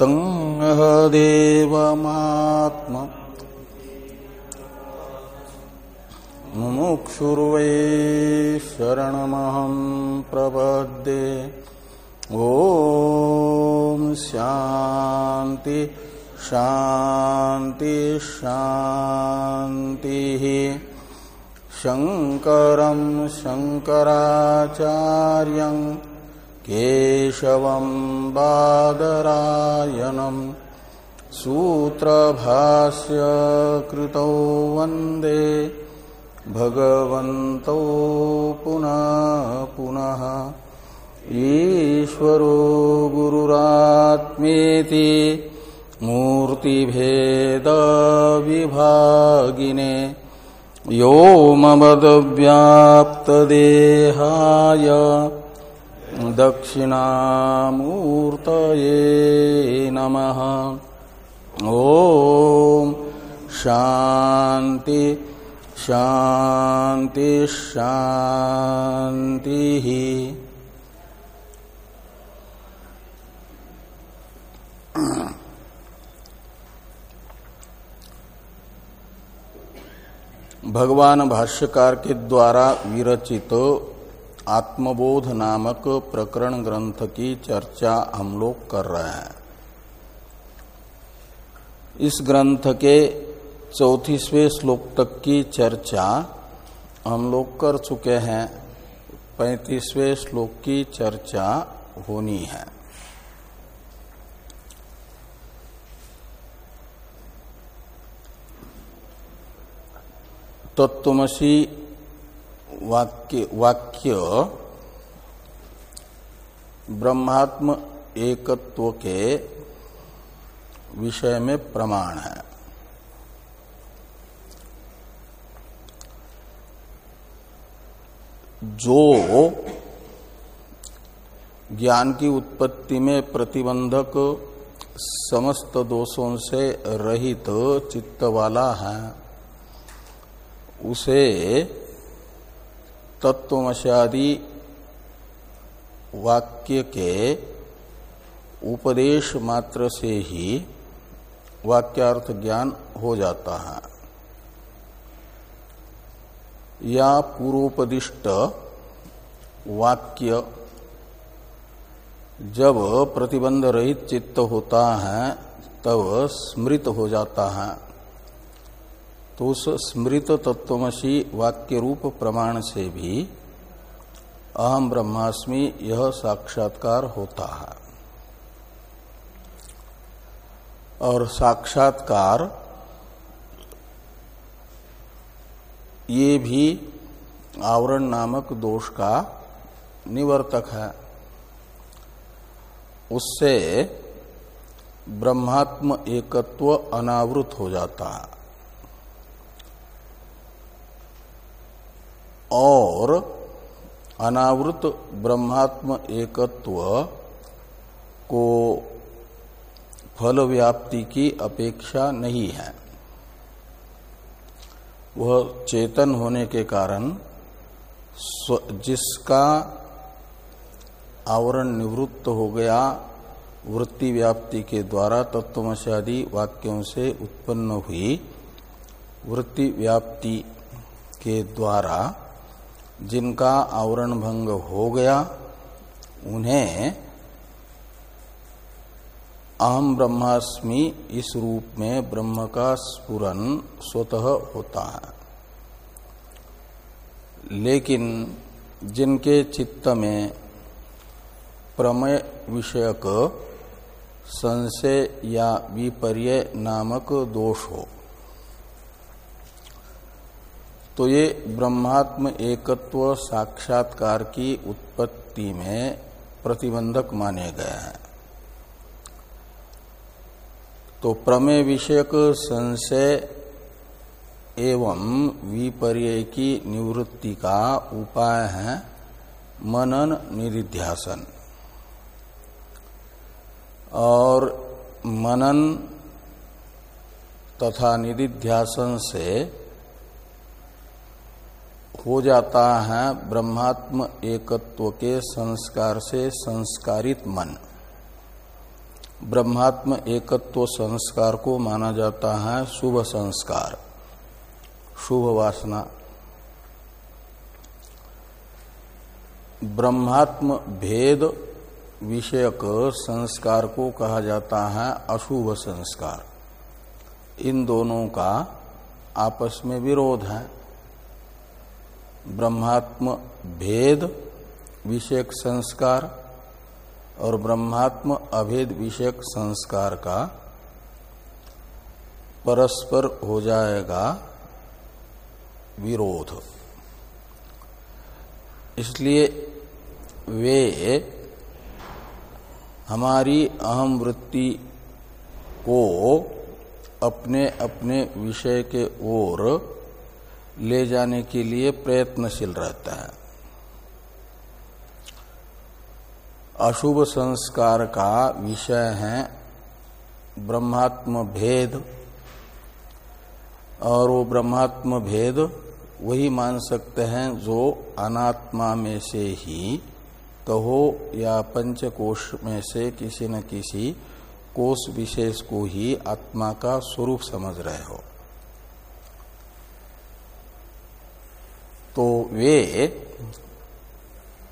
तदेवमात्म मुमुक्षुर्वै शरणमहं प्रपद्ये। ॐ शान्ति शान्ति शान्तिः। शङ्करं शङ्कराचार्यम् केशवं बादरायणम् सूत्रभास्य कृतौ वंदे भगवन्तौ पुनः पुनः ईश्वरो गुरुरात्मेति मूर्तिभेदविभागिने व्योमवदव्याप्तदेहाय दक्षिणामूर्तये नमः। ॐ शान्ति शान्ति शान्तिः। भगवान भाष्यकार के द्वारा विरचित आत्मबोध नामक प्रकरण ग्रंथ की चर्चा हम लोग कर रहे हैं। इस ग्रंथ के चौतीसवें श्लोक तक की चर्चा हम लोग कर चुके हैं। पैंतीसवें श्लोक की चर्चा होनी है। तत्वमसी वाक्य वाक्य ब्रह्मात्म एकत्व के विषय में प्रमाण है। जो ज्ञान की उत्पत्ति में प्रतिबंधक समस्त दोषों से रहित चित्त वाला है, उसे तत्वमशादी वाक्य के उपदेश मात्र से ही वाक्यार्थ ज्ञान हो जाता है। या पूर्वोपदिष्ट वाक्य जब प्रतिबंध रहित चित्त होता है, तब स्मृत हो जाता है। तो उस स्मृत तत्वमसी वाक्य रूप प्रमाण से भी अहम ब्रह्मास्मि यह साक्षात्कार होता है। और साक्षात्कार ये भी आवरण नामक दोष का निवर्तक है। उससे ब्रह्मात्म एकत्व अनावृत हो जाता है। और अनावृत ब्रह्मात्म एकत्व को फल व्याप्ति की अपेक्षा नहीं है। वह चेतन होने के कारण जिसका आवरण निवृत्त हो गया, वृत्ति व्याप्ति के द्वारा तत्वमशादी वाक्यों से उत्पन्न हुई वृत्ति व्याप्ति के द्वारा जिनका आवरण भंग हो गया, उन्हें अहम ब्रह्मास्मि इस रूप में ब्रह्म का स्पुरन स्वतः होता है। लेकिन जिनके चित्त में प्रमय विषयक संशय या विपर्य नामक दोष हो तो ये ब्रह्मात्म एकत्व साक्षात्कार की उत्पत्ति में प्रतिबंधक माने गए हैं। तो प्रमेय विषयक संशय एवं विपर्य की निवृत्ति का उपाय है मनन निधिध्यासन और मनन तथा निधिध्यासन से हो जाता है ब्रह्मात्म एकत्व के संस्कार से संस्कारित मन। ब्रह्मात्म एकत्व संस्कार को माना जाता है शुभ संस्कार। शुभ वासना। ब्रह्मात्म भेद विषयक संस्कार को कहा जाता है अशुभ संस्कार। इन दोनों का आपस में विरोध है। ब्रह्मात्म भेद विषयक संस्कार और ब्रह्मात्म अभेद विषयक संस्कार का परस्पर हो जाएगा विरोध। इसलिए वे हमारी अहम वृत्ति को अपने अपने विषय के ओर ले जाने के लिए प्रयत्नशील रहता है। अशुभ संस्कार का विषय है ब्रह्मात्म भेद, और वो ब्रह्मात्म भेद वही मान सकते हैं जो अनात्मा में से ही कहो या पंचकोश में से किसी न किसी कोष विशेष को ही आत्मा का स्वरूप समझ रहे हो। तो वे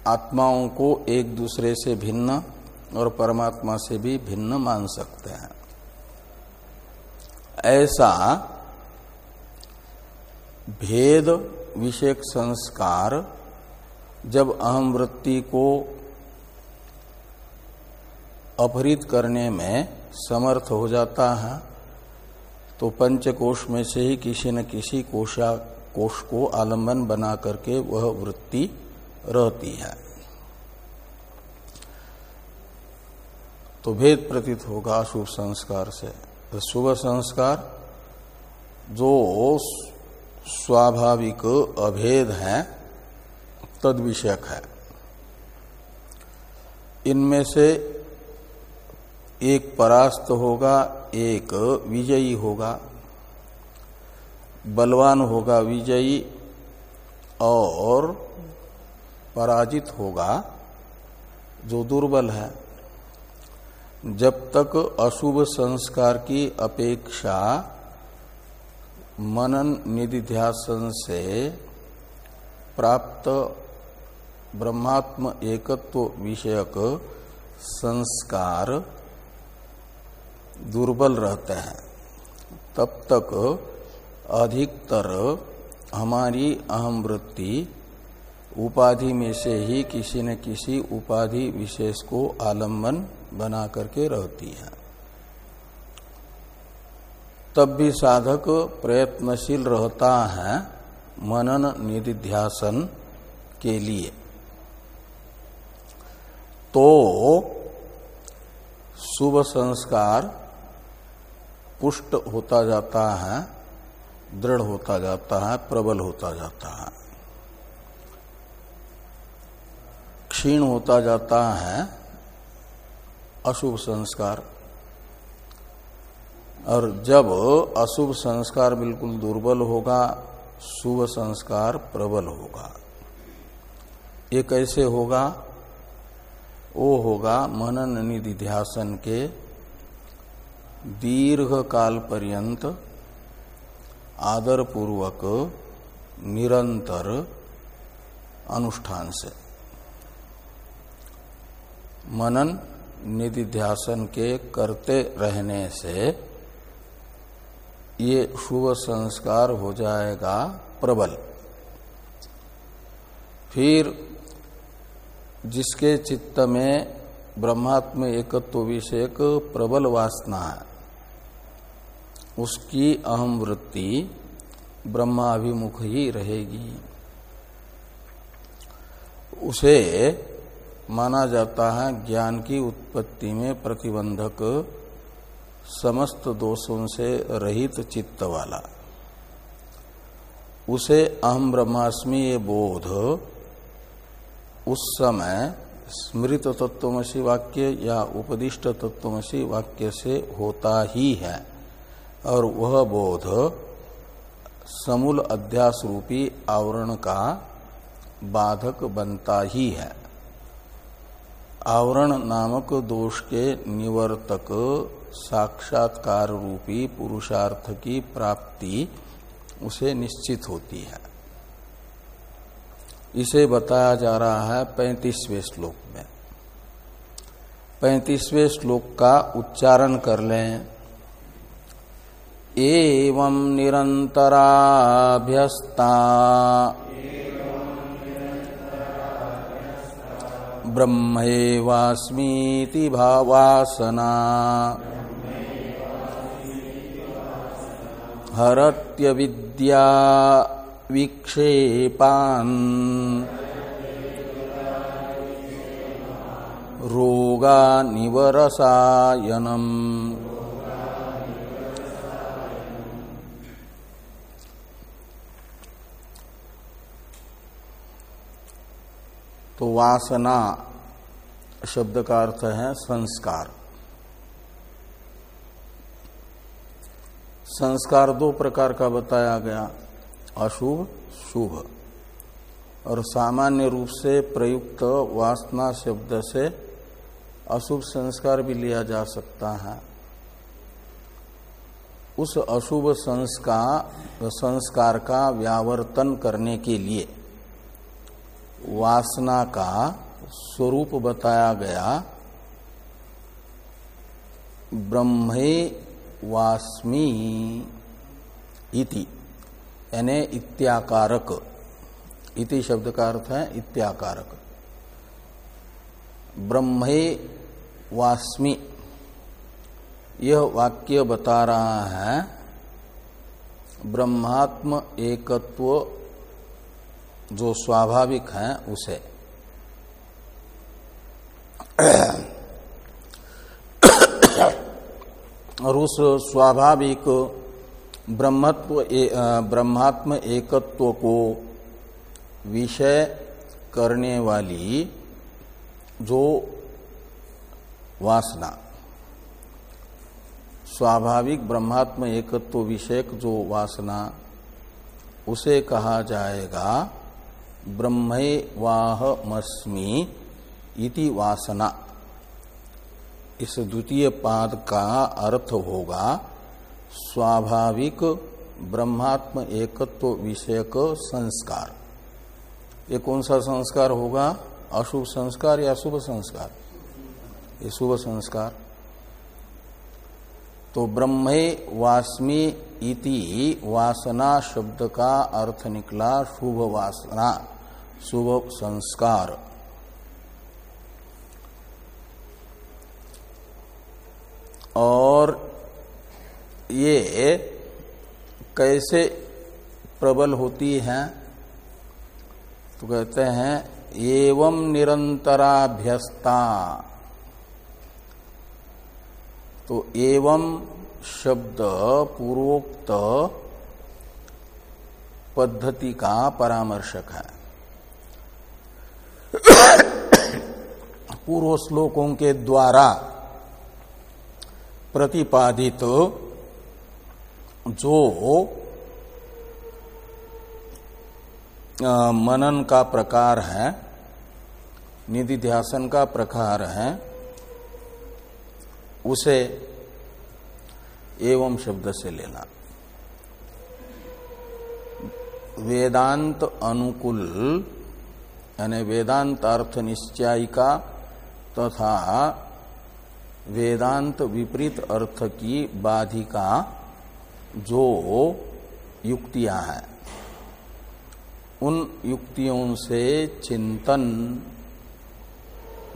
आत्माओं को एक दूसरे से भिन्न और परमात्मा से भी भिन्न मान सकते हैं। ऐसा भेद विषयक संस्कार जब अहम वृत्ति को अपहरित करने में समर्थ हो जाता है तो पंचकोश में से ही किसी न किसी कोशा कोश को आलंबन बना करके वह वृत्ति रहती है। तो भेद प्रतीत होगा अशुभ संस्कार से। तो शुभ संस्कार जो स्वाभाविक अभेद है, तद विषयक है। इनमें से एक परास्त होगा, एक विजयी होगा। बलवान होगा विजयी और पराजित होगा, जो दुर्बल है। जब तक अशुभ संस्कार की अपेक्षा मनन निधिध्यासन से प्राप्त ब्रह्मात्म एकत्व विषयक संस्कार दुर्बल रहते हैं, तब तक अधिकतर हमारी अहम वृत्ति उपाधि में से ही किसी न किसी उपाधि विशेष को आलंबन बना करके रहती है। तब भी साधक प्रयत्नशील रहता है मनन निधिध्यासन के लिए। तो शुभ संस्कार पुष्ट होता जाता है। दृढ़ होता जाता है, प्रबल होता जाता है। क्षीण होता जाता है, अशुभ संस्कार। और जब अशुभ संस्कार बिल्कुल दुर्बल होगा, शुभ संस्कार प्रबल होगा। ये कैसे होगा? वो होगा मनन निधि ध्यासन के दीर्घ काल पर्यंत आदर पूर्वक निरंतर अनुष्ठान से। मनन निधिध्यासन के करते रहने से ये शुभ संस्कार हो जाएगा प्रबल। फिर जिसके चित्त में ब्रह्मात्म एकत्व विषयक प्रबल वासना है उसकी अहम वृत्ति ब्रह्माभिमुख ही रहेगी। उसे माना जाता है ज्ञान की उत्पत्ति में प्रतिबंधक समस्त दोषों से रहित चित्त वाला। उसे अहम ब्रह्मास्मि ये बोध उस समय स्मृत तत्वमसी वाक्य या उपदिष्ट तत्वमसी वाक्य से होता ही है। और वह बोध समूल अध्यास रूपी आवरण का बाधक बनता ही है। आवरण नामक दोष के निवर्तक साक्षात्कार रूपी पुरुषार्थ की प्राप्ति उसे निश्चित होती है। इसे बताया जा रहा है पैंतीसवें श्लोक में। पैंतीसवें श्लोक का उच्चारण कर लें। एवं निरंतराभ्यस्ता ब्रह्मेवास्मीति भावासना। हरत्य विद्या विक्षेपान्। रोगा तो वासना शब्द का अर्थ है संस्कार। संस्कार दो प्रकार का बताया गया, अशुभ, शुभ। और सामान्य रूप से प्रयुक्त वासना शब्द से अशुभ संस्कार भी लिया जा सकता है। उस अशुभ संस्कार संस्कार का व्यावर्तन करने के लिए वासना का स्वरूप बताया गया। ब्रह्मे वास्मी इति, यानी इत्याकारक। इति शब्द का अर्थ है इत्याकारक। ब्रह्मे वास्मी, यह वाक्य बता रहा है, ब्रह्मात्म एकत्व जो स्वाभाविक है उसे। और उस स्वाभाविक ब्रह्मत्व ब्रह्मात्म एकत्व को विषय करने वाली जो वासना, स्वाभाविक ब्रह्मात्म एकत्व विषयक जो वासना, उसे कहा जाएगा ब्रह्मे वाहमस्मी इति वासना। इस द्वितीय पाद का अर्थ होगा, स्वाभाविक ब्रह्मात्म एकत्व विषयक संस्कार। ये कौन सा संस्कार होगा? अशुभ संस्कार या शुभ संस्कार? ये शुभ संस्कार। तो ब्रह्मे वास्मी इति वासना शब्द का अर्थ निकला शुभ वासना। शुभ संस्कार। और ये कैसे प्रबल होती हैं? तो कहते हैं, एवं निरंतराभ्यस्ता। तो एवं शब्द पूर्वोक्त पद्धति का परामर्शक है। पूर्व श्लोकों के द्वारा प्रतिपादित जो मनन का प्रकार है निधि ध्यासन का प्रकार है, उसे एवं शब्द से लेना। वेदांत अनुकूल यानी वेदांत अर्थ निश्चयिका तथा वेदांत विपरीत अर्थ की बाधिका जो युक्तियाँ हैं। उन युक्तियों से चिंतन,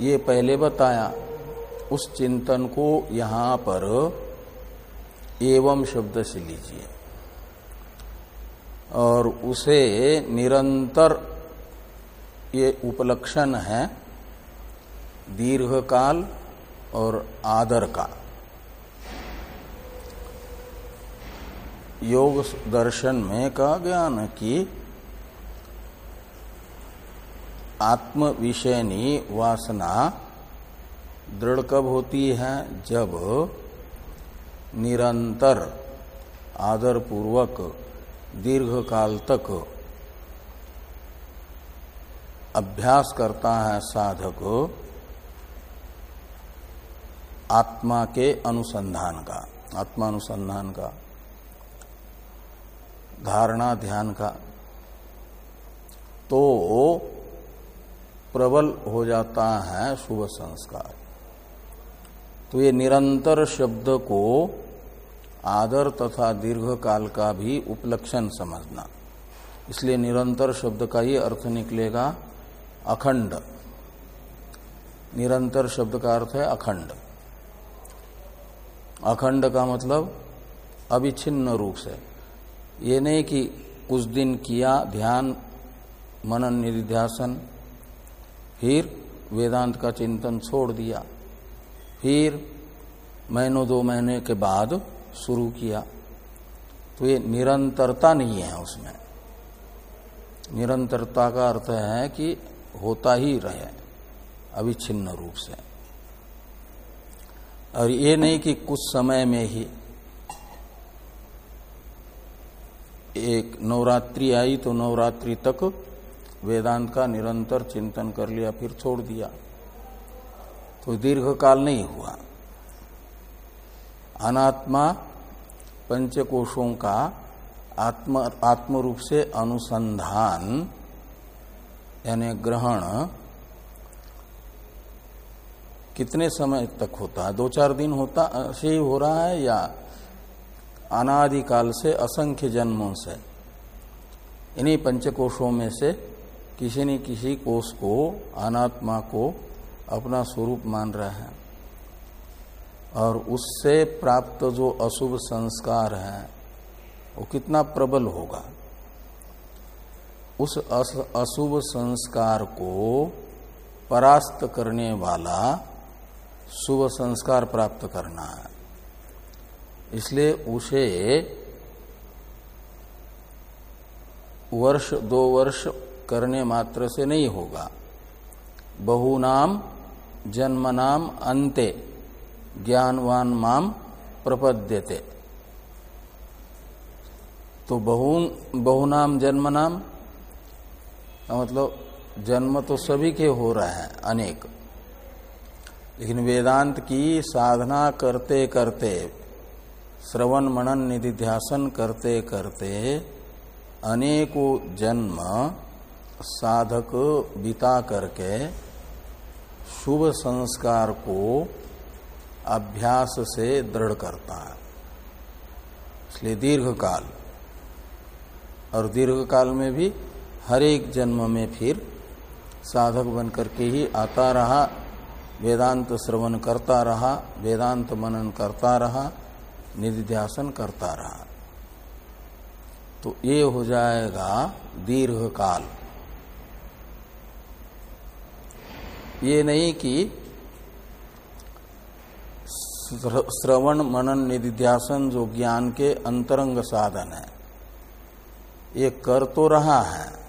ये पहले बताया, उस चिंतन को यहाँ पर एवं शब्द से लीजिए। और उसे निरंतर ये उपलक्षण है दीर्घ काल और आदर का योग दर्शन में कहा गया न कि आत्म विषयनी वासना दृढ़ कब होती है जब निरंतर आदर पूर्वक दीर्घ काल तक अभ्यास करता है साधक आत्मा के अनुसंधान का आत्मानुसंधान का, धारणा ध्यान का तो प्रबल हो जाता है शुभ संस्कार। तो ये निरंतर शब्द को आदर तथा दीर्घ काल का भी उपलक्षण समझना। इसलिए निरंतर शब्द का ही अर्थ निकलेगा अखंड। निरंतर शब्द का अर्थ है अखंड। अखंड का मतलब अविच्छिन्न रूप से। ये नहीं कि कुछ दिन किया, ध्यान, मनन, निधिध्यासन, फिर वेदांत का चिंतन छोड़ दिया। फिर महीनों, दो महीने के बाद शुरू किया। तो ये निरंतरता नहीं है उसमें। निरंतरता का अर्थ है कि होता ही रहे, अविच्छिन्न रूप से। और ये नहीं कि कुछ समय में ही एक नवरात्रि आई तो नवरात्रि तक वेदांत का निरंतर चिंतन कर लिया, फिर छोड़ दिया। तो दीर्घ काल नहीं हुआ। अनात्मा पंचकोशों का आत्म आत्म रूप से अनुसंधान यानी ग्रहण कितने समय तक होता है? दो चार दिन होता, से ही हो रहा है या अनादिकाल से असंख्य जन्मों से? इन्हीं पंचकोशों में से किसी न किसी कोष को, अनात्मा को अपना स्वरूप मान रहे हैं। और उससे प्राप्त जो अशुभ संस्कार है, वो कितना प्रबल होगा? उस अशुभ संस्कार को परास्त करने वाला शुभ संस्कार प्राप्त करना है। इसलिए उसे वर्ष, दो वर्ष करने मात्र से नहीं होगा। बहुनाम जन्मनाम अंते, ज्ञानवान माम, प्रपद्यते। तो बहुन बहुनाम जन्मनाम मतलब जन्म तो सभी के हो रहे हैं, अनेक। लेकिन वेदांत की साधना करते करते, श्रवण मनन निधिध्यासन करते करते, अनेकों जन्म साधक बिता करके शुभ संस्कार को अभ्यास से दृढ़ करता है। इसलिए दीर्घ काल और दीर्घ काल में भी हर एक जन्म में फिर साधक बन करके ही आता रहा, वेदांत श्रवण करता रहा, वेदांत मनन करता रहा, निधिध्यासन करता रहा। तो ये हो जाएगा दीर्घ काल ये नहीं कि श्रवण, मनन, निधिध्यासन जो ज्ञान के अंतरंग साधन है, ये कर तो रहा है।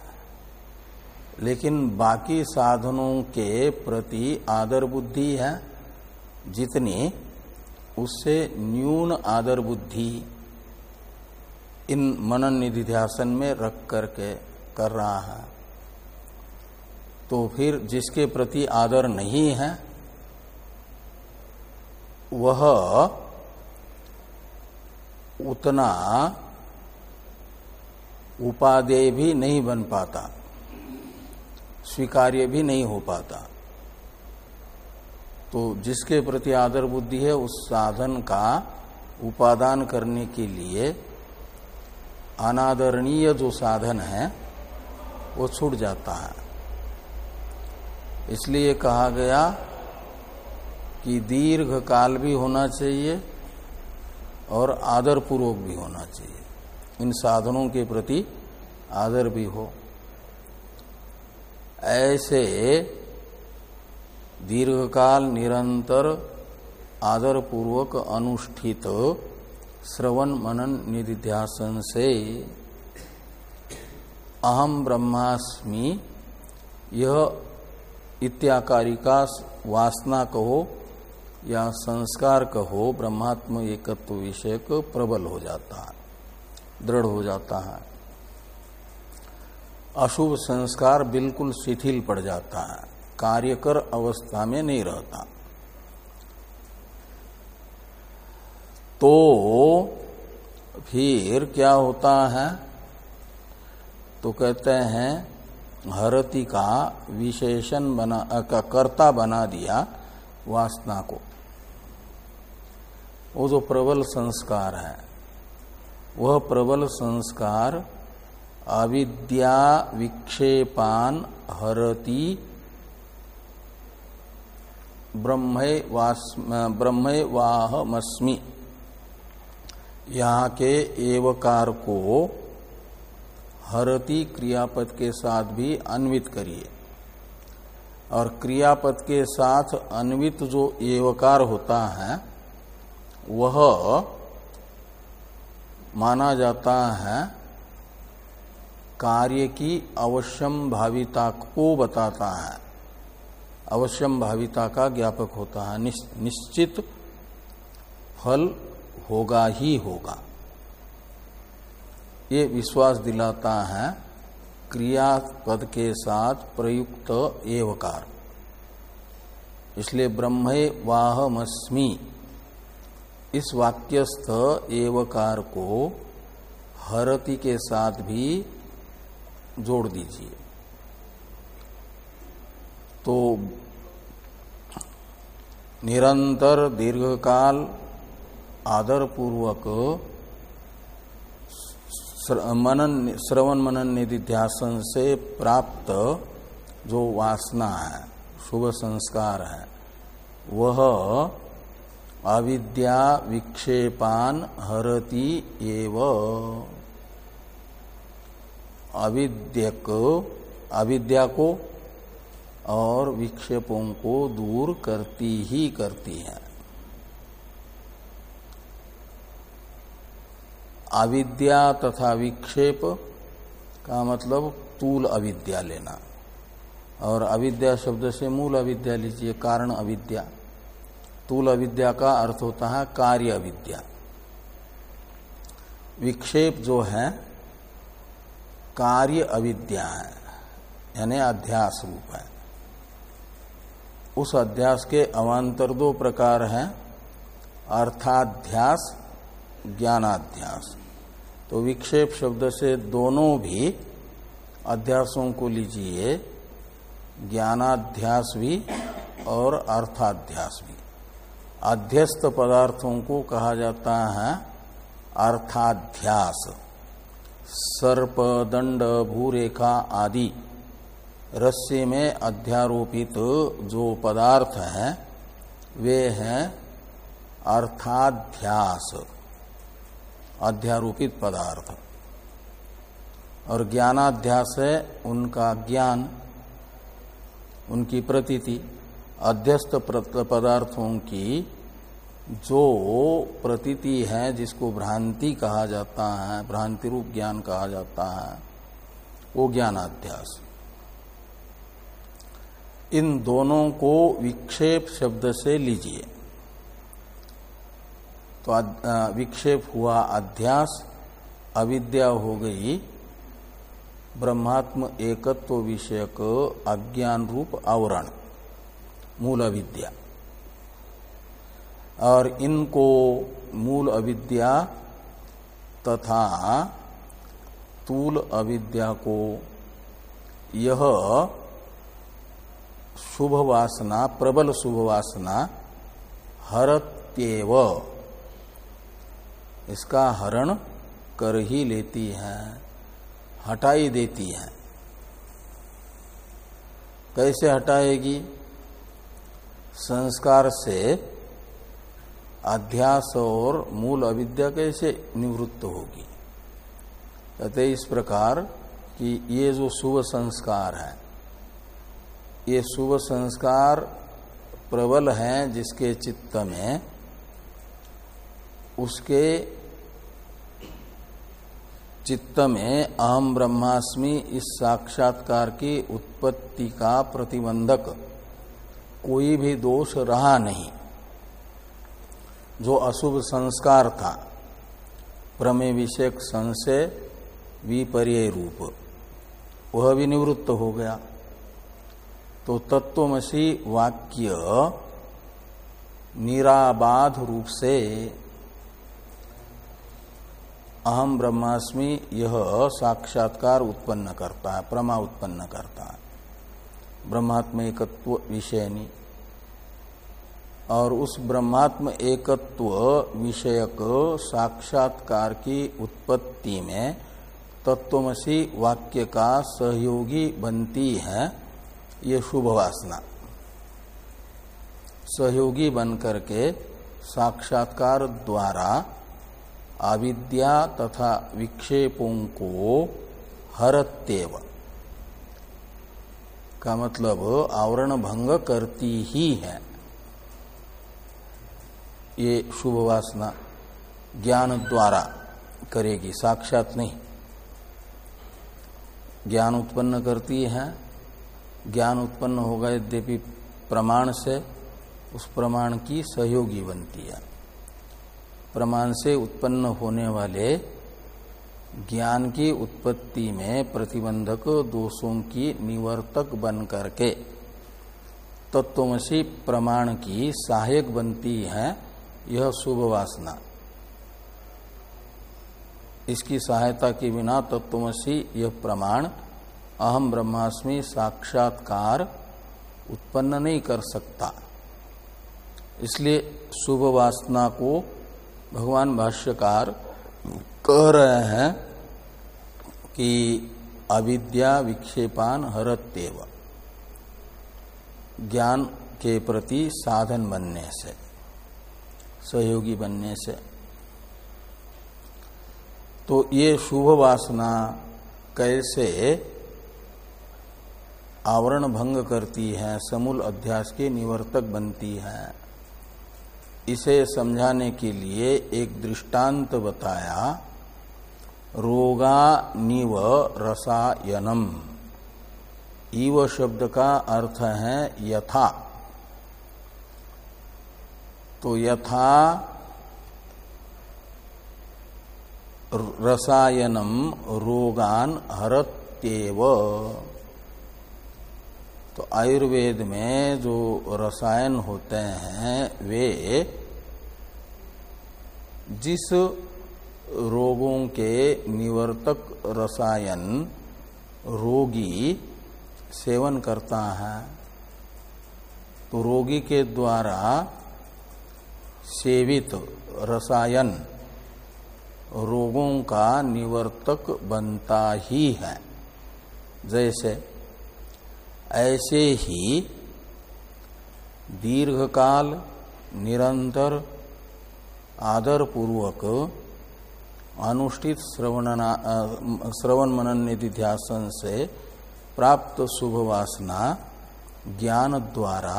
लेकिन बाकी साधनों के प्रति आदर बुद्धि है, जितनी उससे न्यून आदर बुद्धि इन मनन निधिध्यासन में रख करके कर रहा है। तो फिर जिसके प्रति आदर नहीं है, वह उतना उपादेय भी नहीं बन पाता। स्वीकार्य भी नहीं हो पाता। तो जिसके प्रति आदर बुद्धि है, उस साधन का उपादान करने के लिए अनादरणीय जो साधन है, वो छूट जाता है। इसलिए कहा गया कि दीर्घ काल भी होना चाहिए और आदर पूर्वक भी होना चाहिए। इन साधनों के प्रति आदर भी हो। ऐसे दीर्घकाल निरंतर आदर पूर्वक अनुष्ठित श्रवण मनन निधिध्यासन से अहम ब्रह्मास्मि, यह इत्याकारी का वासना कहो या संस्कार कहो, ब्रह्मात्म एकत्व विषय प्रबल हो जाता है, दृढ़ हो जाता है। अशुभ संस्कार बिल्कुल शिथिल पड़ जाता है। कार्यकर अवस्था में नहीं रहता। तो फिर क्या होता है? तो कहते हैं, हरति का विशेषण बना, का कर्ता बना दिया वासना को। वो जो प्रबल संस्कार है, वह प्रबल संस्कार अविद्या विक्षेपान हरति। ब्रह्म वाहमस्मि। यहाँ के एवकार को हरति क्रियापद के साथ भी अन्वित करिए। और क्रियापद के साथ अन्वित जो एवकार होता है, वह माना जाता है कार्य की अवश्यम भाविता को बताता है। अवश्यम भाविता का ज्ञापक होता है। निश्चित फल होगा ही होगा। ये विश्वास दिलाता है क्रिया पद के साथ प्रयुक्त एवकार। इसलिए ब्रह्म वाहमस्मी। इस वाक्यस्थ एवकार को हरति के साथ भी जोड़ दीजिए। तो निरंतर, दीर्घकाल आदर पूर्वक मनन श्रवण मनन निधिध्यासन से प्राप्त जो वासना है, शुभ संस्कार है, वह अविद्या विक्षेपान हरती एव। अविद्यक अविद्या को और विक्षेपों को दूर करती ही करती है। अविद्या तथा विक्षेप का मतलब तूल अविद्या लेना। और अविद्या शब्द से मूल अविद्या लीजिए, कारण अविद्या। तूल अविद्या का अर्थ होता है कार्य अविद्या। विक्षेप जो है कार्य अविद्या है, यानी अध्यास रूप है। उस अध्यास के अवान्तर दो प्रकार हैं, अर्थाध्यास, ज्ञानाध्यास। तो विक्षेप शब्द से दोनों भी अध्यासों को लीजिए, ज्ञानाध्यास भी और अर्थाध्यास भी। अध्यस्त पदार्थों को कहा जाता है अर्थाध्यास। सर्प दंड भूरेखा आदि। रस्से में अध्यारोपित जो पदार्थ हैं, वे हैं अर्थाध्यास, अध्यारोपित पदार्थ। और ज्ञानाध्यास है उनका ज्ञान, उनकी प्रतीति, अध्यस्त पदार्थों की जो प्रतीति है, जिसको भ्रांति कहा जाता है, भ्रांति रूप ज्ञान कहा जाता है, वो ज्ञानाध्यास। इन दोनों को विक्षेप शब्द से लीजिए। तो विक्षेप हुआ अध्यास, अविद्या हो गई, ब्रह्मात्म एकत्व विषयक अज्ञान रूप आवरण, मूल अविद्या। और इनको मूल अविद्या तथा तूल अविद्या को यह शुभ वासना प्रबल शुभ वासना हरत्यव। इसका हरण कर ही लेती है, हटाई देती है। कैसे हटाएगी? संस्कार से अध्यास और मूल अविद्या कैसे निवृत्त होगी? कहते इस प्रकार कि ये जो शुभ संस्कार है, ये शुभ संस्कार प्रबल हैं जिसके चित्त में, उसके चित्त में अहम ब्रह्मास्मि इस साक्षात्कार की उत्पत्ति का प्रतिबंधक कोई भी दोष रहा नहीं। जो अशुभ संस्कार था प्रमेय विषयक संशय विपर्य रूप, वह भी निवृत्त हो गया। तो तत्वमसी वाक्य निराबाध रूप से अहम ब्रह्मास्मि यह साक्षात्कार उत्पन्न करता है, प्रमा उत्पन्न करता है। ब्रह्मात्म एकत्व विषयनी। और उस ब्रह्मात्म एकत्व विषयक साक्षात्कार की उत्पत्ति में तत्वमसी वाक्य का सहयोगी बनती है, ये शुभ वासना। सहयोगी बन करके साक्षात्कार द्वारा अविद्या तथा विक्षेपों को हरत्यव। का मतलब आवरण भंग करती ही है। ये शुभ वासना ज्ञान द्वारा करेगी, साक्षात नहीं। ज्ञान उत्पन्न करती है, ज्ञान उत्पन्न होगा यद्यपि प्रमाण से, उस प्रमाण की सहयोगी बनती है। प्रमाण से उत्पन्न होने वाले ज्ञान की उत्पत्ति में प्रतिबंधक दोषों की निवर्तक बन करके तत्वमसी प्रमाण की सहायक बनती है यह शुभ वासना। इसकी सहायता के बिना तत्वमसी यह प्रमाण अहम ब्रह्मास्मि साक्षात्कार उत्पन्न नहीं कर सकता। इसलिए शुभ वासना को भगवान भाष्यकार कह रहे हैं कि अविद्या विक्षेपान हरत्यव। ज्ञान के प्रति साधन बनने से। सहयोगी बनने से। तो ये शुभ वासना कैसे आवरण भंग करती है, समूल अध्यास के निवर्तक बनती है, इसे समझाने के लिए एक दृष्टांत बताया, रोगा निव रसायनम। ईव शब्द का अर्थ है यथा। तो यथा रसायनम रोगान हरत्येव। तो आयुर्वेद में जो रसायन होते हैं, वे जिस रोगों के निवर्तक रसायन रोगी सेवन करता है तो रोगी के द्वारा सेवित रसायन रोगों का निवर्तक बनता ही है। जैसे ऐसे ही दीर्घकाल निरंतर आदर पूर्वक अनुष्ठित श्रवण मनन निधिध्यासन से प्राप्त शुभ वासना ज्ञान द्वारा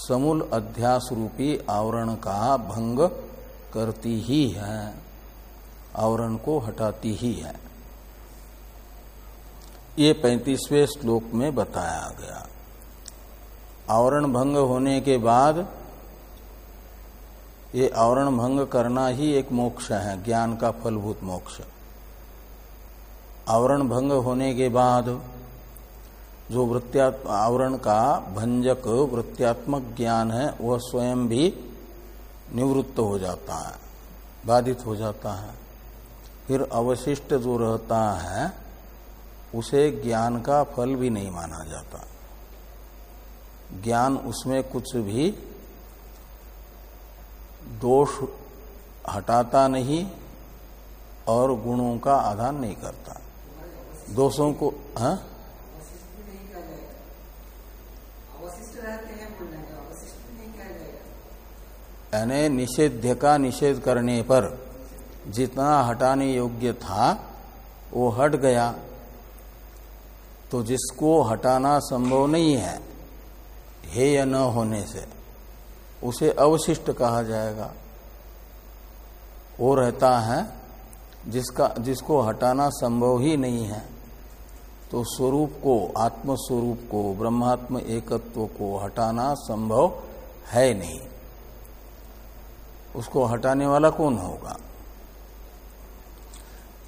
समूल अध्यास रूपी आवरण का भंग करती ही है, आवरण को हटाती ही है। ये पैंतीसवें श्लोक में बताया गया। आवरण भंग होने के बाद ये आवरण भंग करना ही एक मोक्ष है, ज्ञान का फलभूत मोक्ष। आवरण भंग होने के बाद जो वृत्त्यात् आवरण का भंजक वृत्त्यात्मक ज्ञान है, वह स्वयं भी निवृत्त हो जाता है, बाधित हो जाता है। फिर अवशिष्ट जो रहता है, उसे ज्ञान का फल भी नहीं माना जाता। ज्ञान उसमें कुछ भी दोष हटाता नहीं और गुणों का आधान नहीं करता। दोषों को हाँ? यानी निषेध्य का निषेध करने पर जितना हटाने योग्य था, वो हट गया। तो जिसको हटाना संभव नहीं है हे या न होने से, उसे अवशिष्ट कहा जाएगा। वो रहता है जिसका, जिसको हटाना संभव ही नहीं है। तो स्वरूप को आत्म स्वरूप को, ब्रह्मात्म एकत्व को हटाना संभव है नहीं। उसको हटाने वाला कौन होगा?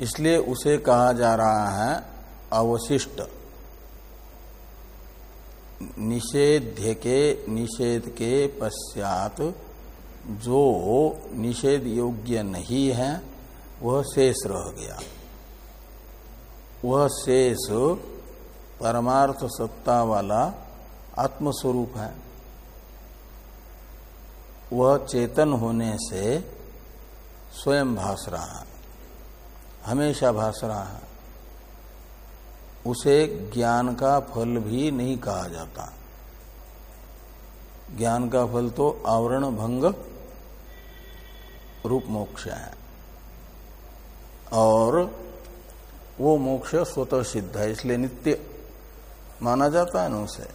इसलिए उसे कहा जा रहा है अवशिष्ट। निषेध्य के, निषेध के पश्चात जो निषेध योग्य नहीं है, वह शेष रह गया। वह शेष परमार्थ सत्ता वाला आत्मस्वरूप है। वह चेतन होने से स्वयं भास रहा है, हमेशा भास रहा है। उसे ज्ञान का फल भी नहीं कहा जाता। ज्ञान का फल तो आवरण भंग रूप मोक्ष है। और वो मोक्ष स्वतः सिद्ध है, इसलिए नित्य माना जाता है ना उसे।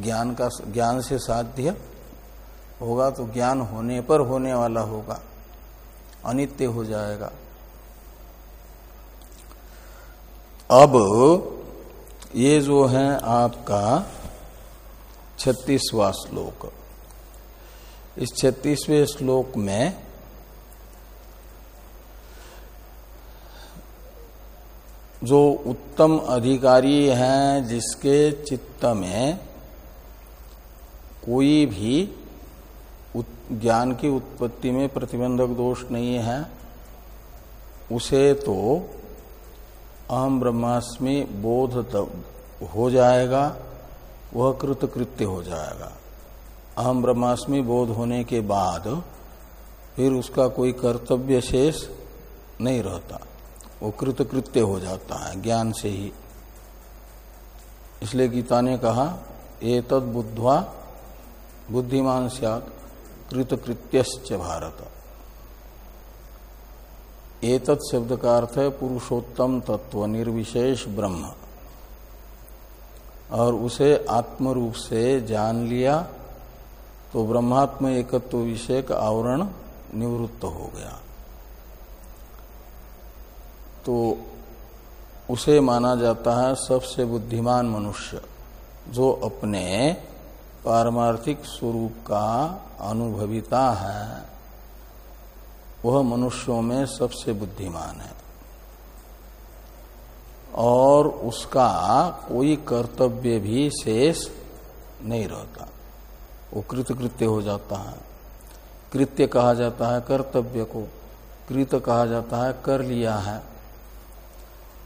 ज्ञान का ज्ञान से साध्य होगा तो ज्ञान होने पर होने वाला होगा, अनित्य हो जाएगा। अब ये जो है आपका छत्तीसवा श्लोक। इस छत्तीसवें श्लोक में जो उत्तम अधिकारी है जिसके चित्त में कोई भी ज्ञान की उत्पत्ति में प्रतिबंधक दोष नहीं है, उसे तो अहम ब्रह्मास्मि बोध हो जाएगा, वह कृतकृत्य हो जाएगा। अहम ब्रह्मास्मि बोध होने के बाद फिर उसका कोई कर्तव्य शेष नहीं रहता। वो कृतकृत्य हो जाता है, ज्ञान से ही। इसलिए गीता ने कहा ये तद बुद्धवा बुद्धिमान सत कृतकृत्यश्च भारत। एतत् शब्द का अर्थ है पुरुषोत्तम तत्व, निर्विशेष ब्रह्म। और उसे आत्म रूप से जान लिया तो ब्रह्मात्म एकत्व विषय का आवरण निवृत्त हो गया। तो उसे माना जाता है सबसे बुद्धिमान मनुष्य, जो अपने पारमार्थिक स्वरूप का अनुभविता है। वह मनुष्यों में सबसे बुद्धिमान है। और उसका कोई कर्तव्य भी शेष नहीं रहता। वो कृतकृत्य हो जाता है। कृत्य कहा जाता है कर्तव्य को। कृत कहा जाता है कर लिया है।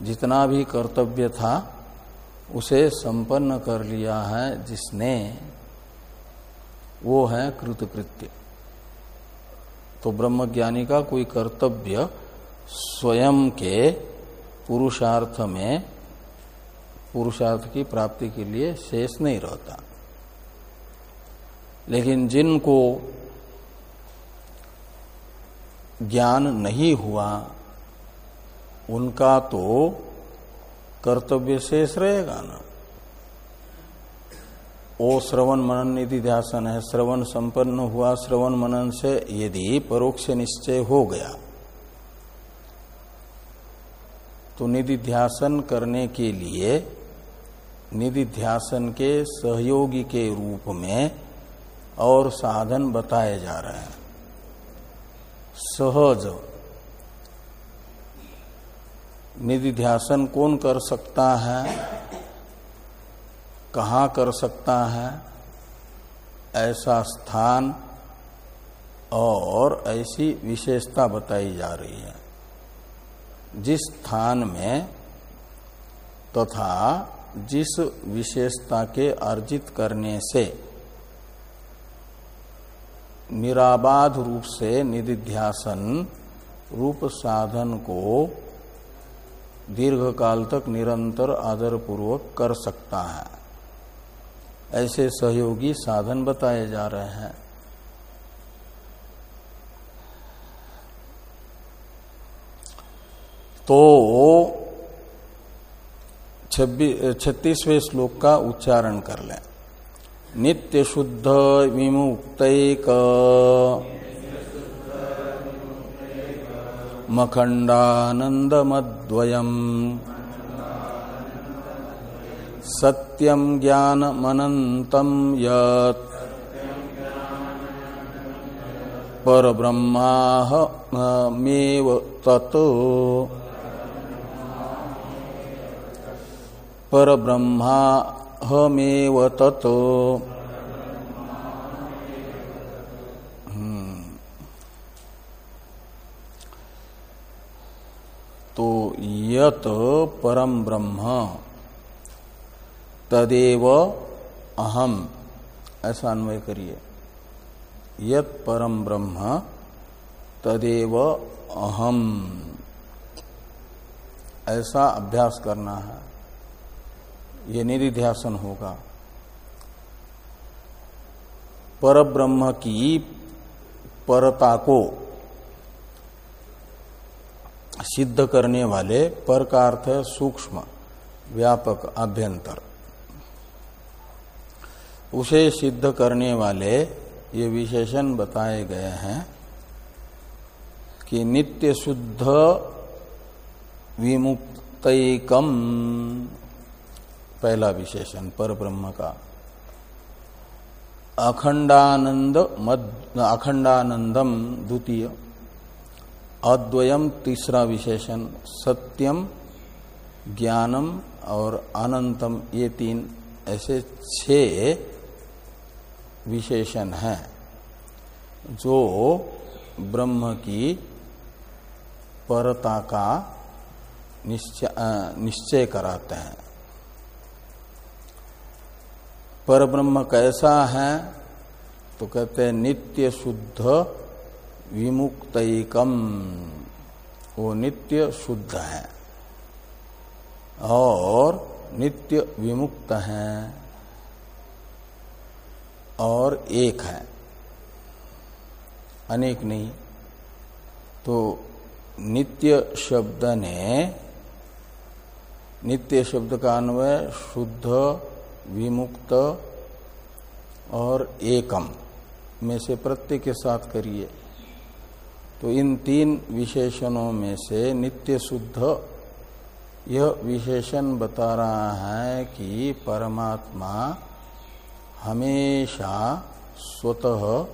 जितना भी कर्तव्य था, उसे संपन्न कर लिया है जिसने। वो है कृतकृत्य। तो ब्रह्मज्ञानी का कोई कर्तव्य स्वयं के पुरुषार्थ में, पुरुषार्थ की प्राप्ति के लिए शेष नहीं रहता। लेकिन जिनको ज्ञान नहीं हुआ उनका तो कर्तव्य शेष रहेगा ना। ओ श्रवण मनन निधि ध्यासन है, श्रवण संपन्न हुआ, श्रवण मनन से यदि परोक्ष निश्चय हो गया तो निधि ध्यासन करने के लिए निधि ध्यासन के सहयोगी के रूप में और साधन बताए जा रहे हैं। सहज निधि ध्यासन कौन कर सकता है? कहाँ कर सकता है? ऐसा स्थान और ऐसी विशेषता बताई जा रही है। जिस स्थान में तथा तो जिस विशेषता के अर्जित करने से निराबाध रूप से निधिध्यासन रूप साधन को दीर्घ काल तक निरंतर आदर पूर्वक कर सकता है। ऐसे सहयोगी साधन बताए जा रहे हैं। तो छत्तीसवें श्लोक का उच्चारण कर लें। नित्य शुद्ध विमुक्त मखंडानंदमद्वयम् सत्यम ज्ञान मनंतम यत पर तत्। पर ब्रह्माहमेव तत् तो यत परम ब्रह्म। तदेव अहम। ऐसा अन्वय करिए। यत परम ब्रह्म, तदेव अहम। ऐसा अभ्यास करना है। ये निधिध्यासन होगा। पर ब्रह्म की परता को सिद्ध करने वाले पर का अर्थ है सूक्ष्म, व्यापक आभ्यंतर उसे सिद्ध करने वाले ये विशेषण बताए गए हैं कि नित्य शुद्ध विमुक्तकम, पहला विशेषण पर ब्रह्म का। अखंडानंद अखंडानंदम द्वितीय। अद्वयम तीसरा विशेषण सत्यम ज्ञानम और अनंतम, ये तीन ऐसे छह विशेषण हैं, जो ब्रह्म की परता का निश्चय कराते हैं। पर ब्रह्म कैसा है? तो कहते हैं नित्य शुद्ध विमुक्तकम। वो नित्य शुद्ध है। और नित्य विमुक्त है। और एक है। अनेक नहीं। तो नित्य शब्द ने, नित्य शब्द का अन्वय शुद्ध, विमुक्त और एकम में से प्रत्येक के साथ करिए। तो इन तीन विशेषणों में से नित्य शुद्ध यह विशेषण बता रहा है कि परमात्मा हमेशा स्वतः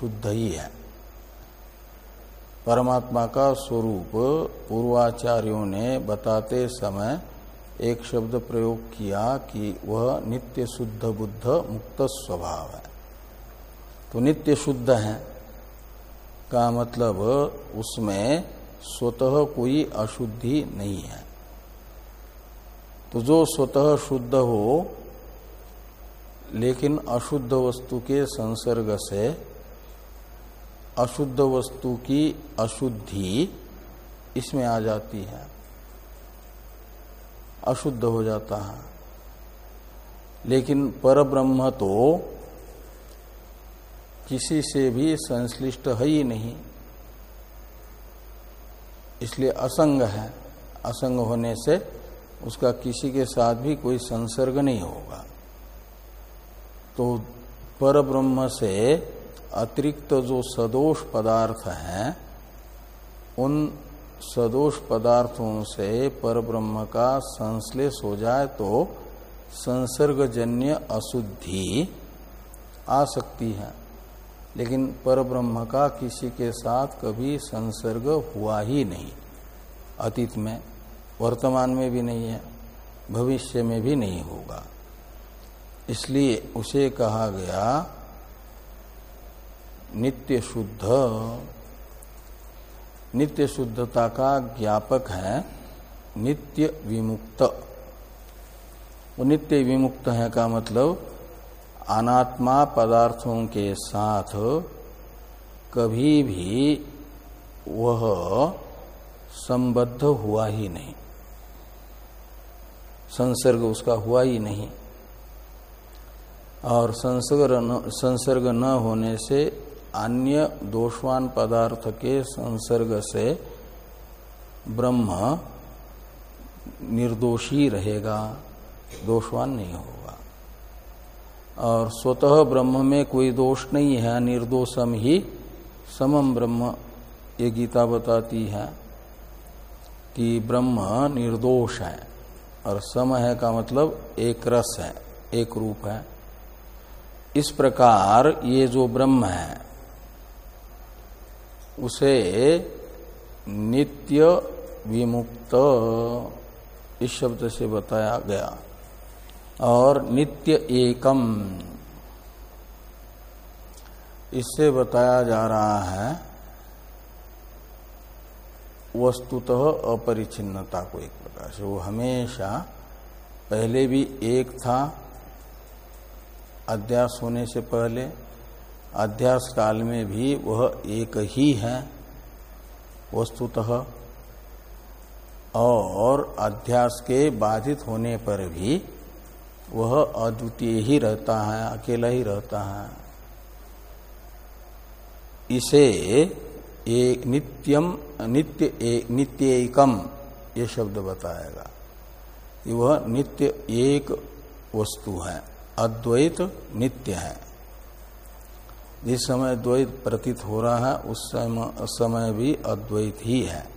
शुद्ध ही है। परमात्मा का स्वरूप पूर्वाचार्यों ने बताते समय एक शब्द प्रयोग किया कि वह नित्य शुद्ध बुद्ध मुक्त स्वभाव है। तो नित्य शुद्ध है। का मतलब उसमें स्वतः कोई अशुद्धि नहीं है। तो जो स्वतः शुद्ध हो, लेकिन अशुद्ध वस्तु के संसर्ग से अशुद्ध वस्तु की अशुद्धि इसमें आ जाती है। अशुद्ध हो जाता है। लेकिन पर ब्रह्म तो किसी से भी संश्लिष्ट है ही नहीं। इसलिए असंग है। असंग होने से उसका किसी के साथ भी कोई संसर्ग नहीं होगा। तो पर ब्रह्म से अतिरिक्त जो सदोष पदार्थ हैं, उन सदोष पदार्थों से पर ब्रह्म का संश्लेष हो जाए तो संसर्गजन्य अशुद्धि आ सकती है। लेकिन पर ब्रह्म का किसी के साथ कभी संसर्ग हुआ ही नहीं। अतीत में, वर्तमान में भी नहीं है, भविष्य में भी नहीं होगा। इसलिए उसे कहा गया नित्य शुद्ध। नित्य शुद्धता का ज्ञापक है नित्य विमुक्त। वो नित्य विमुक्त है का मतलब अनात्मा पदार्थों के साथ कभी भी वह संबद्ध हुआ ही नहीं। संसर्ग उसका हुआ ही नहीं। और संसर्ग संसर्ग न होने से अन्य दोषवान पदार्थ के संसर्ग से ब्रह्म निर्दोषी रहेगा, दोषवान नहीं होगा। और स्वतः ब्रह्म में कोई दोष नहीं है, निर्दोषम ही समम ब्रह्म, ये गीता बताती है कि ब्रह्म निर्दोष है और सम है का मतलब एक रस है, एक रूप है। इस प्रकार ये जो ब्रह्म है, उसे नित्य विमुक्त, इस शब्द से बताया गया। और नित्य एकम। इससे बताया जा रहा है, वस्तुतः अपरिचिन्नता को एक प्रकार से। वो हमेशा पहले भी एक था, अध्यास होने से पहले, अध्यास काल में भी वह एक ही है, वस्तुतः। और अध्यास के बाधित होने पर भी वह अद्वितीय ही रहता है, अकेला ही रहता है। इसे एक नित्यम, नित्य एक नित्य एकम ये शब्द बताएगा। कि वह नित्य एक वस्तु है, अद्वैत नित्य है। जिस समय द्वैत प्रतीत हो रहा है, उस समय समय भी अद्वैत ही है।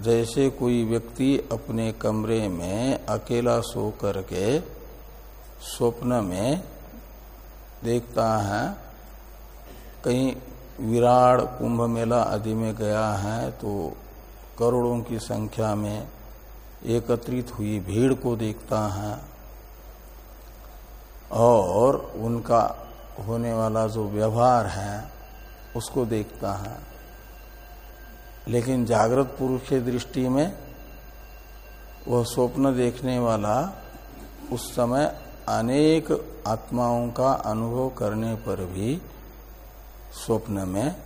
जैसे कोई व्यक्ति अपने कमरे में अकेला सो करके स्वप्न में देखता है, कहीं विराट कुंभ मेला आदि में गया है तो करोड़ों की संख्या में एकत्रित हुई भीड़ को देखता है। और उनका होने वाला जो व्यवहार है, उसको देखता है। लेकिन जागृत पुरुष की दृष्टि में, वह स्वप्न देखने वाला उस समय अनेक आत्माओं का अनुभव करने पर भी स्वप्न में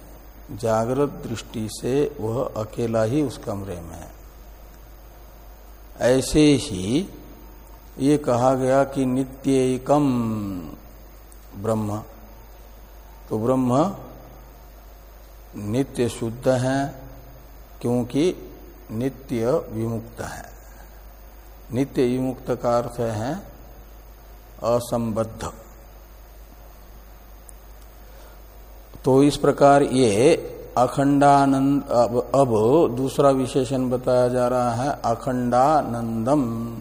जागृत दृष्टि से वह अकेला ही उस कमरे में है। ऐसे ही ये कहा गया कि नित्येकम ब्रह्म। तो ब्रह्म नित्य शुद्ध है क्योंकि नित्य विमुक्त है। नित्य विमुक्त का अर्थ है असंबद्ध। तो इस प्रकार ये अखंडानंद अब, अब दूसरा विशेषण बताया जा रहा है अखंडानंदम।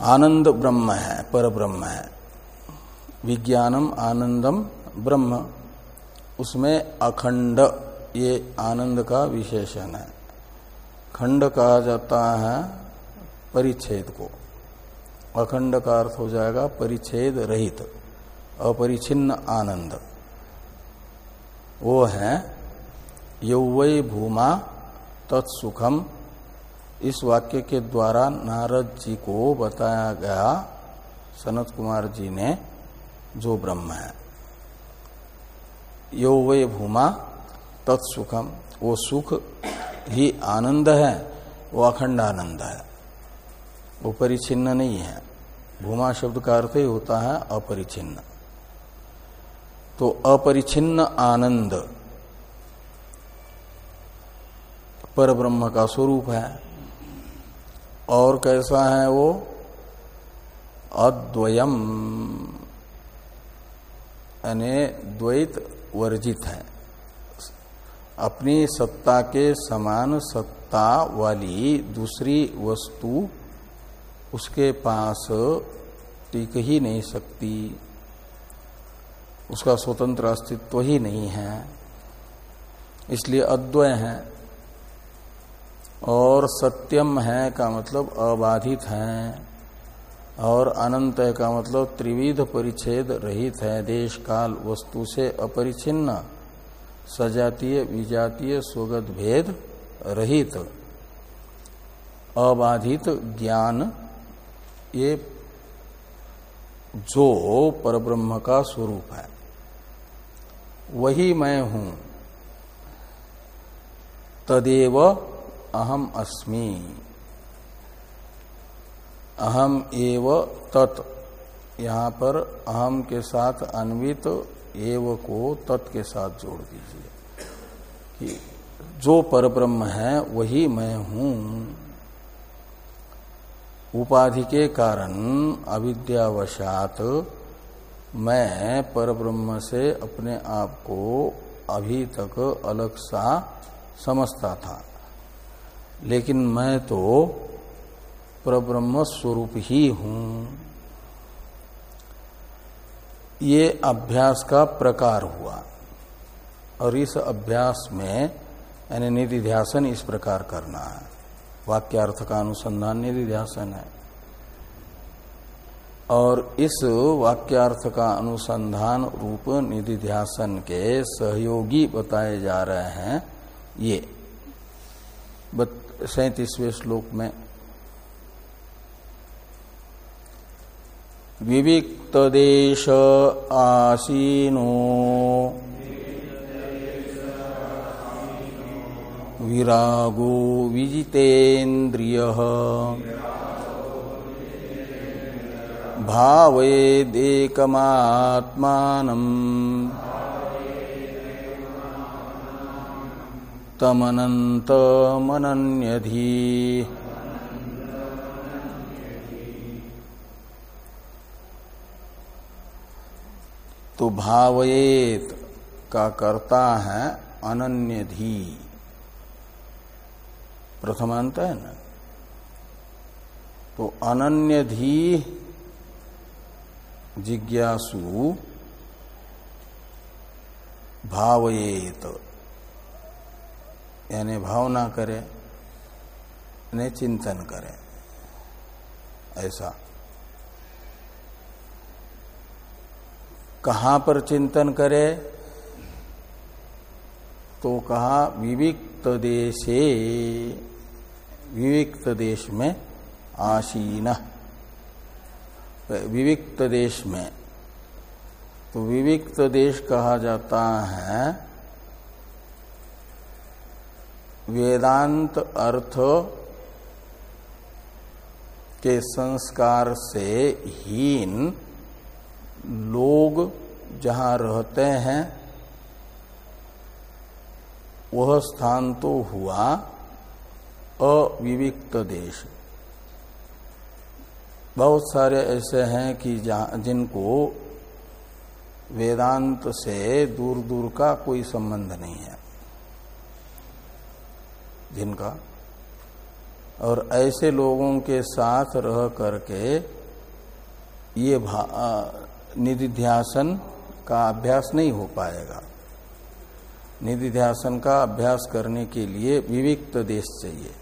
आनंद ब्रह्म है पर ब्रह्म है। विज्ञानम आनंदम ब्रह्म। उसमें अखंड ये आनंद का विशेषण है। खंड कहा जाता है परिच्छेद को। अखंड का अर्थ हो जाएगा परिच्छेद रहित अपरिछिन्न आनंद। वो है यौवय भूमा तत्सुखम। इस वाक्य के द्वारा नारद जी को बताया गया, सनत कुमार जी ने, जो ब्रह्म है। यो वे भूमा तत्सुखम। वो सुख ही आनंद है, वो अखंड आनंद है। वो परिचिन्न नहीं है। भूमा शब्द का अर्थ ही होता है अपरिचिन्न तो अपरिचिन्न आनंद पर ब्रह्म का स्वरूप है। और कैसा है वो? अद्वयम। यानी द्वैत वर्जित है। अपनी सत्ता के समान सत्ता वाली दूसरी वस्तु उसके पास टिक ही नहीं सकती। उसका स्वतंत्र अस्तित्व ही नहीं है। इसलिए अद्वय है और सत्यम है का मतलब अबाधित है और अनंत है का मतलब त्रिविध परिच्छेद रहित है। देश, काल, वस्तु से अपरिचिन्न सजातीय, विजातीय, स्वगत भेद रहित, अबाधित ज्ञान ये जो परब्रह्म का स्वरूप है, वही मैं हूँ। तदेव अहम अस्मि। अहम एव तत्। यहाँ पर अहम के साथ अन्वित, एव को तत् के साथ जोड़ दीजिए। कि जो परब्रह्म है, वही मैं हूँ। उपाधि के कारण अविद्यावशात मैं परब्रह्म से अपने आप को अभी तक अलग सा समझता था। लेकिन मैं तो प्रब्रह्म स्वरूप ही हूँ। ये अभ्यास का प्रकार हुआ और इस अभ्यास में यानी निधि ध्यासन इस प्रकार करना है। वाक्यार्थ का अनुसंधान निधि ध्यासन है। और इस वाक्यार्थ का अनुसंधान रूप निधि ध्यासन के सहयोगी बताए जा रहे हैं ये। सैतीसवें श्लोक में विविक्त देश आसीनो विरागो विजितेन्द्रिय। भावेदेकमात्मानम्। तमनन्तमनन्यधी। तो भावयेत का करता है अनन्यधी। प्रथमांत है ना? तो अनन्यधी जिज्ञासु भावयेत। यानी भावना करे ने चिंतन करे। ऐसा। कहाँ पर चिंतन करे? तो कहा विविक्त देशे। विविक्त देश में आशीन। विविक्त देश में तो विविक्त देश कहा जाता है, वेदांत अर्थ के संस्कार से हीन लोग जहाँ रहते हैं, वह स्थान तो हुआ अविविक्त देश बहुत सारे ऐसे हैं कि जिनको वेदांत से दूर दूर का कोई संबंध नहीं है। जिनका? और ऐसे लोगों के साथ रह करके ये निधिध्यासन का अभ्यास नहीं हो पाएगा। निधिध्यासन का अभ्यास करने के लिए विविक्त देश चाहिए।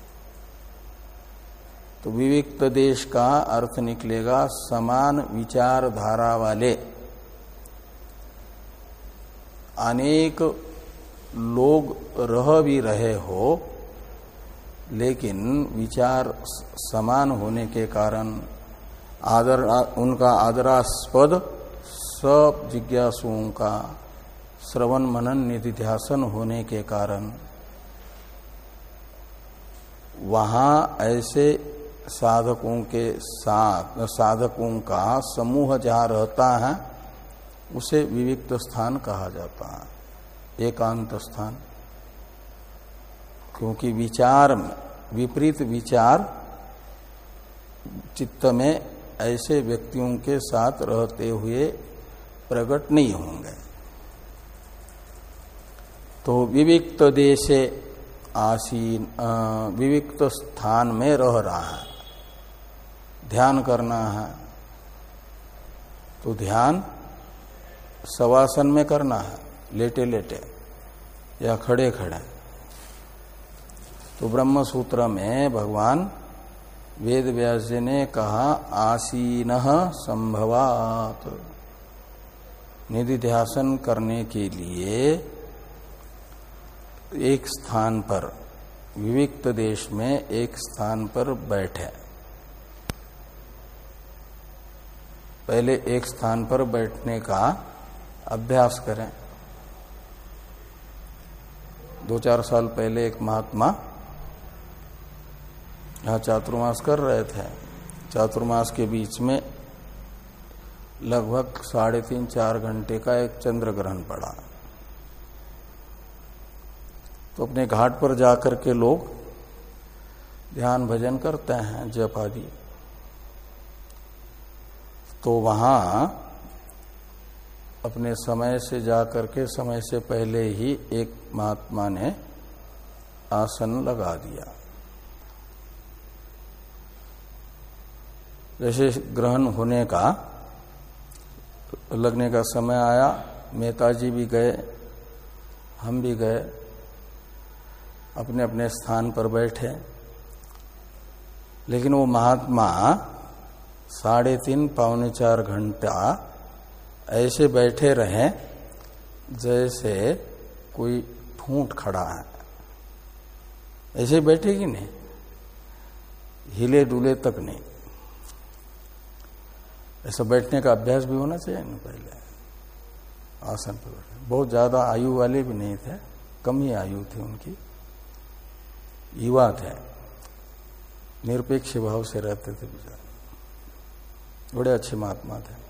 तो विविक्त देश का अर्थ निकलेगा समान विचारधारा वाले। अनेक लोग रह भी रहे हो, लेकिन विचार समान होने के कारण आदर, उनका आदरास्पद सब जिज्ञासुओं का श्रवण मनन निधिध्यासन होने के कारण वहाँ ऐसे साधकों के साथ, साधकों का समूह जहाँ रहता है, उसे विविक्त स्थान कहा जाता है, एकांत स्थान। क्योंकि विचार में विपरीत विचार चित्त में ऐसे व्यक्तियों के साथ रहते हुए प्रकट नहीं होंगे। तो विविक्त देशे आसीन विविक्त स्थान में रह रहा है। ध्यान करना है तो ध्यान सवासन में करना है लेटे लेटे या खड़े खड़े तो ब्रह्म सूत्र में भगवान वेद व्यास जी ने कहा, आसीन संभवात। निधिध्यासन करने के लिए एक स्थान पर, विविक्त देश में एक स्थान पर बैठे। पहले एक स्थान पर बैठने का अभ्यास करें। दो चार साल पहले एक महात्मा यहाँ चातुर्मास कर रहे थे। चातुर्मास के बीच में लगभग साढ़े तीन चार घंटे का एक चंद्र ग्रहण पड़ा। तो अपने घाट पर जाकर के लोग ध्यान भजन करते हैं जप आदि। तो वहाँ अपने समय से जाकर के समय से पहले ही एक महात्मा ने आसन लगा दिया। जैसे ग्रहण होने का, लगने का समय आया मेहता जी भी गए, हम भी गए अपने अपने स्थान पर बैठे। लेकिन वो महात्मा साढ़े तीन पौने चार घंटा ऐसे बैठे रहे जैसे कोई ठूंठ खड़ा है। ऐसे बैठेगी नहीं? हिले डुले तक नहीं। ऐसा बैठने का अभ्यास भी होना चाहिए ना पहले। आसन पर बैठे। बहुत ज़्यादा आयु वाले भी नहीं थे, कम ही आयु थी उनकी। युवा थे। निरपेक्ष भाव से रहते थे बेचारे। बड़े अच्छे महात्मा थे।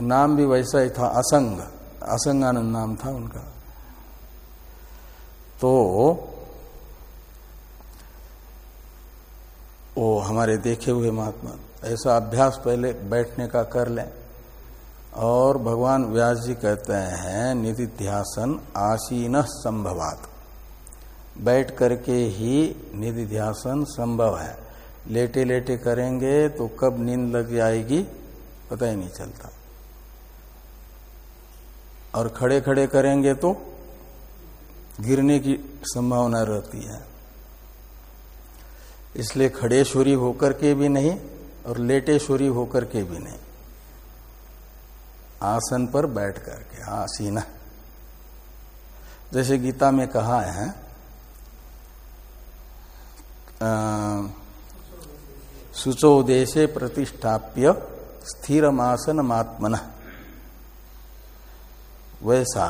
नाम भी वैसा ही था, असंग। असंगानंद नाम था उनका। तो वो हमारे देखे हुए महात्मा, ऐसा अभ्यास पहले बैठने का कर लें। और भगवान व्यास जी कहते हैं, निधिध्यासन आसीन संभवात। बैठ करके ही निधिध्यासन संभव है। लेटे लेटे करेंगे तो कब नींद लग जाएगी पता ही नहीं चलता। और खड़े खड़े करेंगे तो गिरने की संभावना रहती है। इसलिए खड़े शूरी होकर के भी नहीं और लेटे शूरी होकर के भी नहीं। आसन पर बैठ करके आसीना जैसे गीता में कहा है सुचोदेशे प्रतिष्ठाप्य स्थिरमासन मात्मन वैसा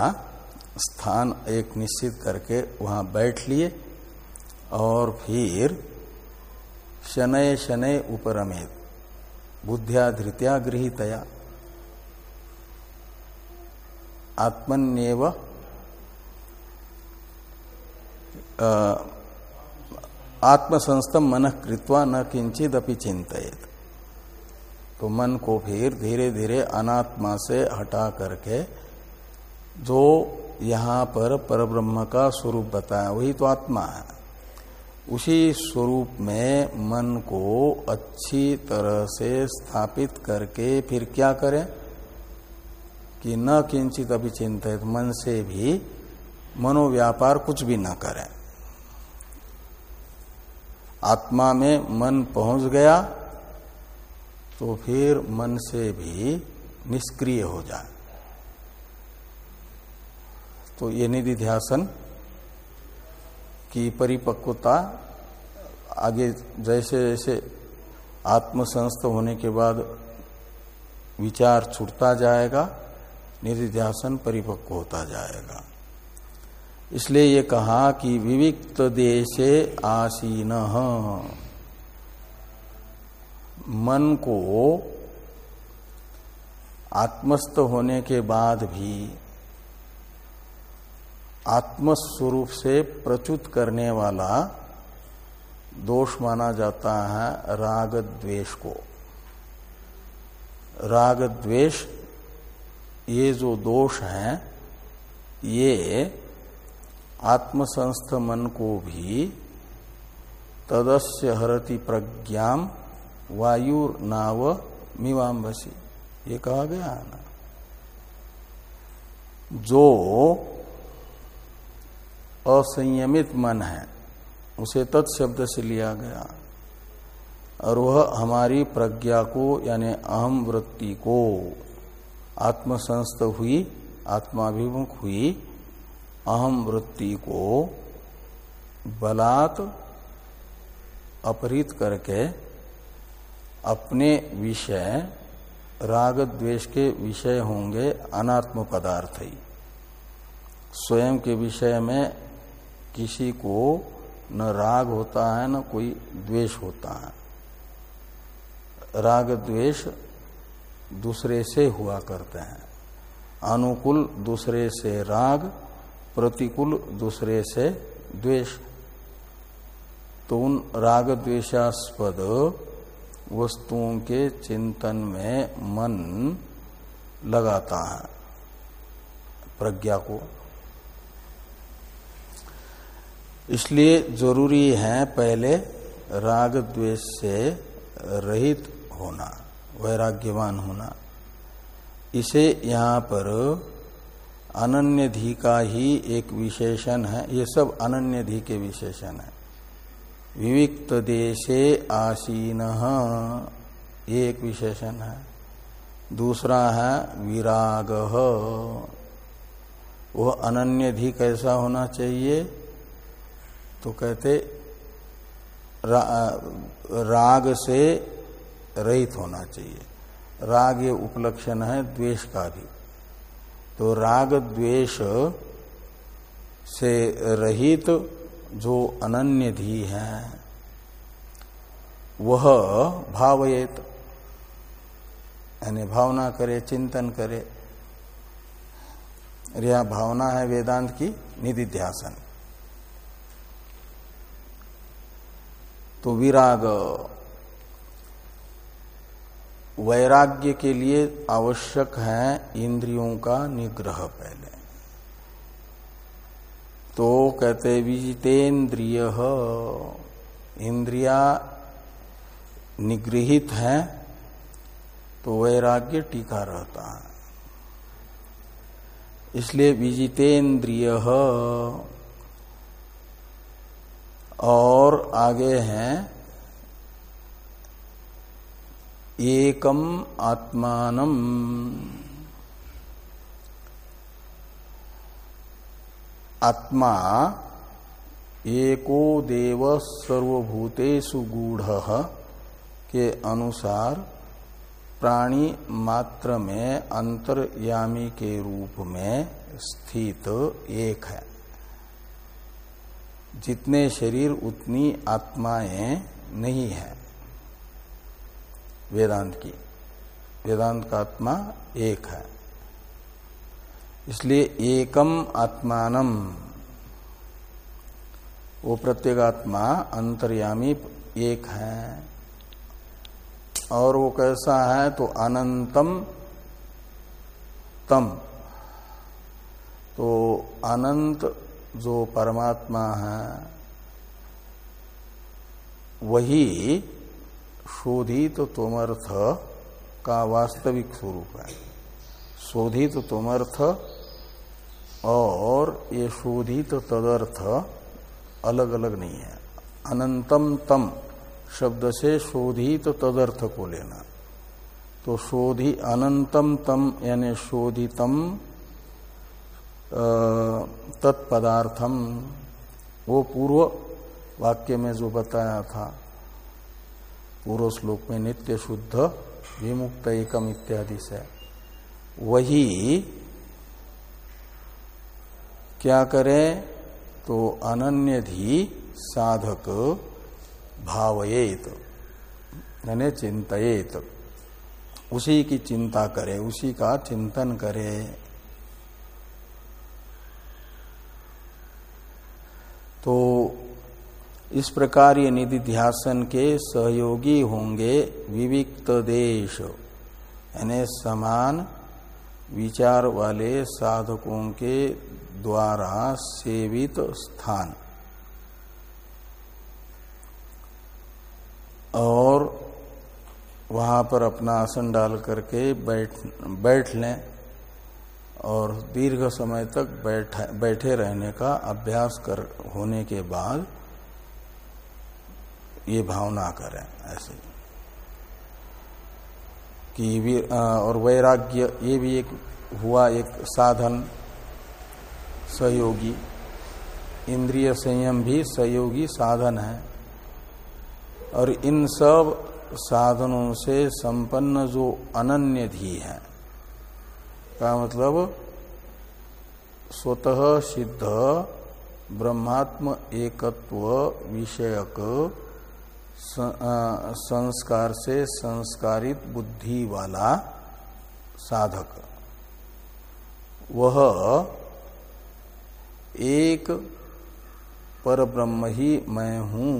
स्थान एक निश्चित करके वहाँ बैठ लिए और फिर शनय शनय उपरमेत बुद्धिया धृत्या गृहितया। आत्मन्यव आत्मसंस्तम मन कृत्वा न किंचित अपनी चिंतित तो मन को फिर धीरे धीरे अनात्मा से हटा करके जो यहाँ पर परब्रह्म का स्वरूप बताया, वही तो आत्मा है। उसी स्वरूप में मन को अच्छी तरह से स्थापित करके फिर क्या करें? कि न किंचित अभिचिंतित मन से भी मनोव्यापार कुछ भी न करें। आत्मा में मन पहुँच गया तो फिर मन से भी निष्क्रिय हो जाए। तो ये निधि ध्यासन की परिपक्वता, आगे जैसे जैसे आत्मसंस्थ होने के बाद विचार छूटता जाएगा, निधि ध्यासन परिपक्व होता जाएगा। इसलिए ये कहा कि विविक्त देशे आसीन। मन को आत्मस्थ होने के बाद भी आत्मस्वरूप से प्रचुत करने वाला दोष माना जाता है राग द्वेष को। राग द्वेष ये जो दोष हैं, ये आत्मसंस्थ मन को भी तदस्य हरति प्रज्ञा वायु नाव मीवाम्बसी ये कहा गया ना? जो असंयमित मन है, उसे तत्शब्द से लिया गया। और वह हमारी प्रज्ञा को, यानी अहम वृत्ति को, आत्मसंस्थ हुई, आत्माभिमुख हुई अहम वृत्ति को बलात् अपहृत करके अपने विषय राग द्वेष के विषय होंगे अनात्म पदार्थ ही। स्वयं के विषय में किसी को न राग होता है, न कोई द्वेष होता है। राग द्वेष दूसरे से हुआ करते हैं। अनुकूल दूसरे से राग प्रतिकूल, दूसरे से द्वेष। तो उन राग द्वेषास्पद वस्तुओं के चिंतन में मन लगाता है, प्रज्ञा को। इसलिए ज़रूरी है पहले राग द्वेष से रहित होना, वैराग्यवान होना। इसे यहाँ पर अनन्य धी का ही एक विशेषण है। ये सब अनन्य धी के विशेषण है। विविक्त देशे आसीन ये एक विशेषण है। दूसरा है विराग। वह अनन्य धी कैसा होना चाहिए? तो कहते रा, राग से रहित होना चाहिए। राग ये उपलक्षण है द्वेष का भी। तो राग द्वेष से रहित जो अनन्य धी है, वह भावयेत। यानी भावना करे, चिंतन करे। यह भावना है वेदांत की निधिध्यासन। तो विराग वैराग्य के लिए आवश्यक है इंद्रियों का निग्रह पहले। तो कहते विजितेन्द्रिय इंद्रिया निगृहित है तो वैराग्य टीका रहता है। इसलिए विजितेन्द्रिय और आगे हैं एकम आत्मान आत्मा एको देव सर्वभूतेषु गूढ़ के अनुसार प्राणी मात्र में अंतर्यामी के रूप में स्थित एक है। जितने शरीर उतनी आत्माएँ नहीं है। वेदांत की। वेदांत का आत्मा एक है। इसलिए एकम आत्मान वो प्रत्येगात्मा अंतर्यामी एक है। और वो कैसा है तो अनंतम तम। तो अनंत जो परमात्मा है, वही शोधित तोमर्थ का वास्तविक स्वरूप है। शोधित तोमर्थ और ये शोधित तदर्थ अलग अलग नहीं है। अनंतम तम शब्द से शोधित तदर्थ को लेना। तो शोधि अनंतम तम यानी शोधितम तत्पदार्थम, वो पूर्व वाक्य में जो बताया था पूर्व श्लोक में नित्य शुद्ध, विमुक्त, एकम इत्यादि से। वही क्या करें? तो अनन्यधि साधक भावयेत, यानी चिंतित उसी की चिंता करे, उसी का चिंतन करे। तो इस प्रकार ये निधि ध्यासन के सहयोगी होंगे। विविक्त देश। यानी समान विचार वाले साधकों के द्वारा सेवित स्थान। और वहाँ पर अपना आसन डाल करके बैठ बैठ लें और दीर्घ समय तक बैठ, बैठे रहने का अभ्यास कर, होने के बाद ये भावना करें, ऐसे। कि और वैराग्य, ये भी एक हुआ एक साधन, सहयोगी। इंद्रिय संयम भी सहयोगी साधन है। और इन सब साधनों से संपन्न जो अनन्य धी है, का मतलब स्वतः सिद्ध ब्रह्मात्म एकत्व विषयक संस्कार से संस्कारित बुद्धि वाला साधक। वह एक पर ब्रह्म ही मैं हूँ,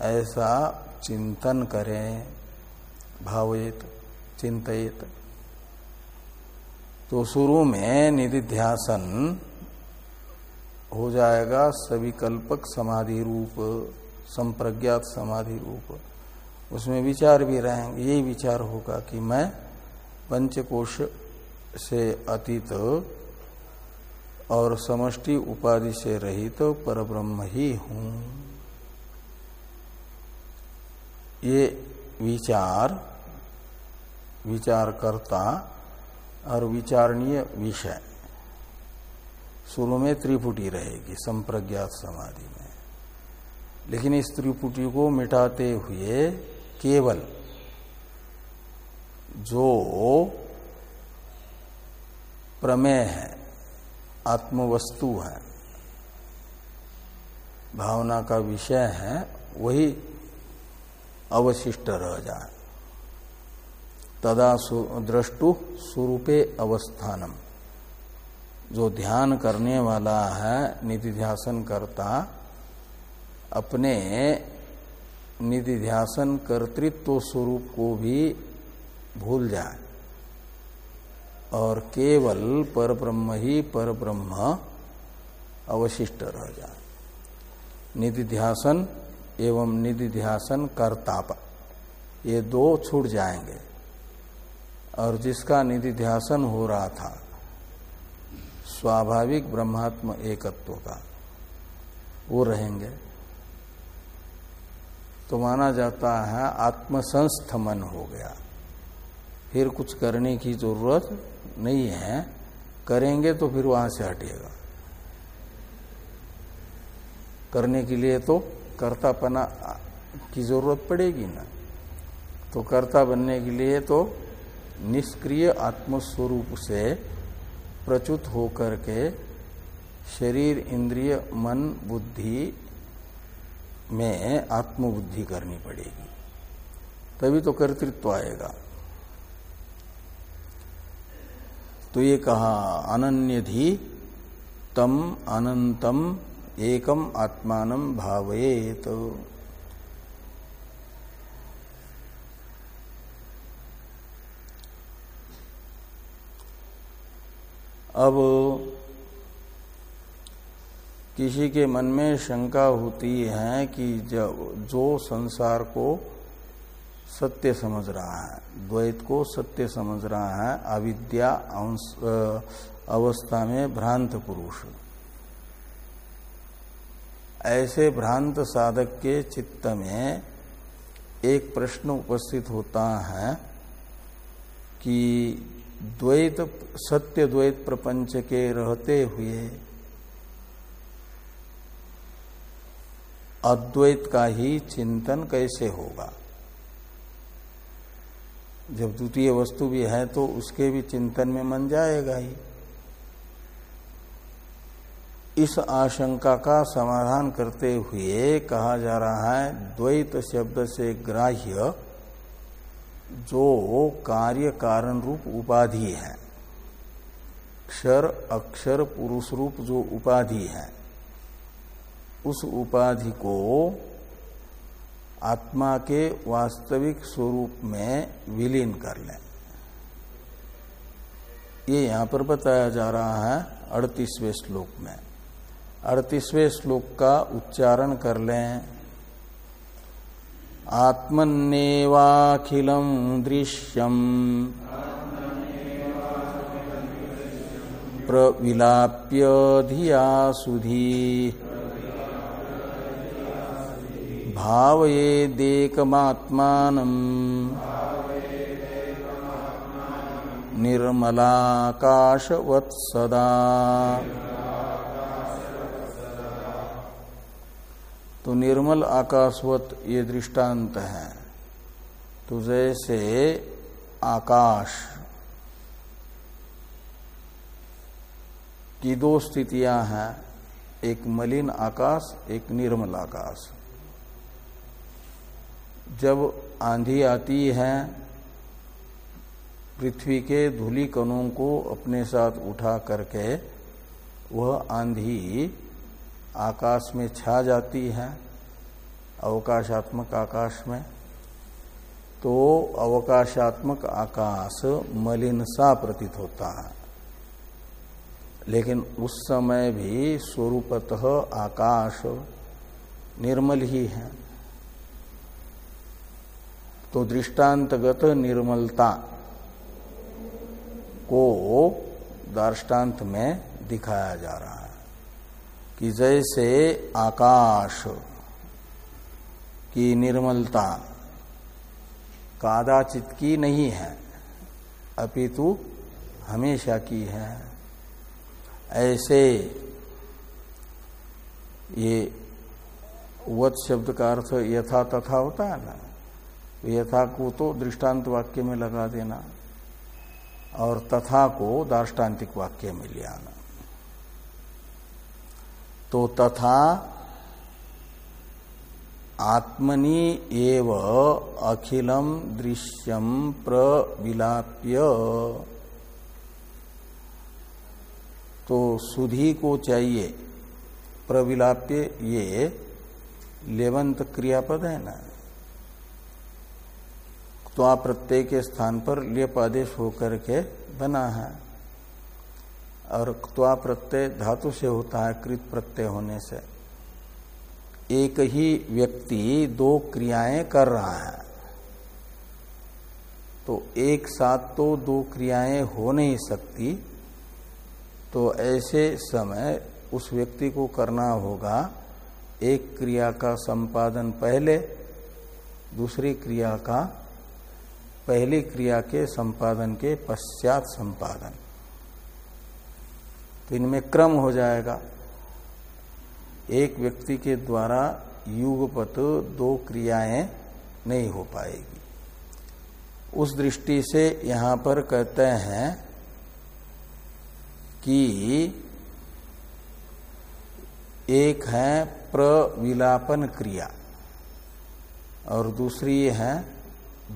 ऐसा चिंतन करें, भावेत, चिंतित। तो शुरू में निधिध्यासन हो जाएगा सविकल्पक समाधि रूप। संप्रज्ञात समाधि रूप। उसमें विचार भी रहेंगे। यही विचार होगा कि मैं पंचकोश से अतीत और समष्टि उपाधि से रहित तो परब्रह्म ही हूँ। ये विचार विचार करता और विचारणीय विषय। शुरू में त्रिपुटी रहेगी, संप्रज्ञात समाधि में। लेकिन इस त्रिपुटी को मिटाते हुए केवल जो प्रमेय है, आत्मवस्तु है, भावना का विषय है, वही अवशिष्ट रह जाए। तदा दृष्टु स्वरूपे अवस्थानम। जो ध्यान करने वाला है, निधिध्यासन करता अपने निधिध्यासन कर्तृत्व स्वरूप को भी भूल जाए। और केवल पर ब्रह्म ही पर ब्रह्म अवशिष्ट रह जाए। निधिध्यासन एवं निधिध्यासन करताप, ये दो छूट जाएँगे। और जिसका निधिध्यासन हो रहा था, स्वाभाविक ब्रह्मात्म एकत्व का, वो रहेंगे। तो माना जाता है आत्मसंस्थ मन हो गया। फिर कुछ करने की ज़रूरत नहीं है। करेंगे तो फिर वहाँ से हटेगा। करने के लिए तो कर्तापना की ज़रूरत पड़ेगी ना। तो कर्ता बनने के लिए तो निष्क्रिय आत्मस्वरूप से प्रचुत होकर के शरीर, इंद्रिय, मन, बुद्धि में आत्मबुद्धि करनी पड़ेगी। तभी तो कर्तृत्व आएगा। तो ये कहा, अनन्यधि तम अनंतम एकम आत्मान भावेत तो अब किसी के मन में शंका होती है कि जो संसार को सत्य समझ रहा है, द्वैत को सत्य समझ रहा है, अविद्या अवस्था में भ्रांत पुरुष। ऐसे भ्रांत साधक के चित्त में एक प्रश्न उपस्थित होता है कि द्वैत, सत्य द्वैत प्रपंच के रहते हुए अद्वैत का ही चिंतन कैसे होगा? जब द्वितीय वस्तु भी है तो उसके भी चिंतन में मन जाएगा ही। इस आशंका का समाधान करते हुए कहा जा रहा है, द्वैत शब्द से ग्राह्य जो कार्य कारण रूप उपाधि है। क्षर, अक्षर, पुरुष रूप जो उपाधि है। उस उपाधि को आत्मा के वास्तविक स्वरूप में विलीन कर लें। ये यहाँ पर बताया जा रहा है अड़तीसवें श्लोक में। अड़तीसवें श्लोक का उच्चारण कर लें। आत्मन्नेवाखिलम दृश्यम प्रविलाप्य धिया सुधी। भावयेदेकमात्मानम् निर्मलाकाशवत्सदा। तो निर्मल आकाशवत ये दृष्टांत है। तो जैसे आकाश की दो स्थितियाँ हैं, एक मलिन आकाश, एक निर्मल आकाश। जब आंधी आती है, पृथ्वी के धूली कणों को अपने साथ उठा करके वह आंधी आकाश में छा जाती है, अवकाशात्मक आकाश में। तो अवकाशात्मक आकाश मलिन सा प्रतीत होता है। लेकिन उस समय भी स्वरूपतः आकाश निर्मल ही है। तो दृष्टांतगत निर्मलता को दार्टान्त में दिखाया जा रहा है कि जैसे आकाश की निर्मलता कादाचित की नहीं है, अपितु हमेशा की है। ऐसे ये वत शब्द का अर्थ यथा तथा होता है ना? यथा को तो दृष्टांत वाक्य में लगा देना और तथा को दार्ष्टान्तिक वाक्य में ले आना। तो तथा आत्मनि एव अखिलम दृश्यम प्रविलाप्य। तो सुधी को चाहिए, प्रविलाप्य ये लेवंत क्रियापद है ना। तो प्रत्यय के स्थान पर लेप आदेश होकर के बना है। और त्वा प्रत्यय धातु से होता है, कृत प्रत्यय होने से। एक ही व्यक्ति दो क्रियाएँ कर रहा है। तो एक साथ तो दो क्रियाएँ हो नहीं सकती तो ऐसे समय उस व्यक्ति को करना होगा। एक क्रिया का संपादन पहले, दूसरी क्रिया का पहली क्रिया के संपादन के पश्चात संपादन। तो इनमें क्रम हो जाएगा। एक व्यक्ति के द्वारा युगपत दो क्रियाएँ नहीं हो पाएगी। उस दृष्टि से यहाँ पर कहते हैं कि एक है प्रविलापन क्रिया और दूसरी है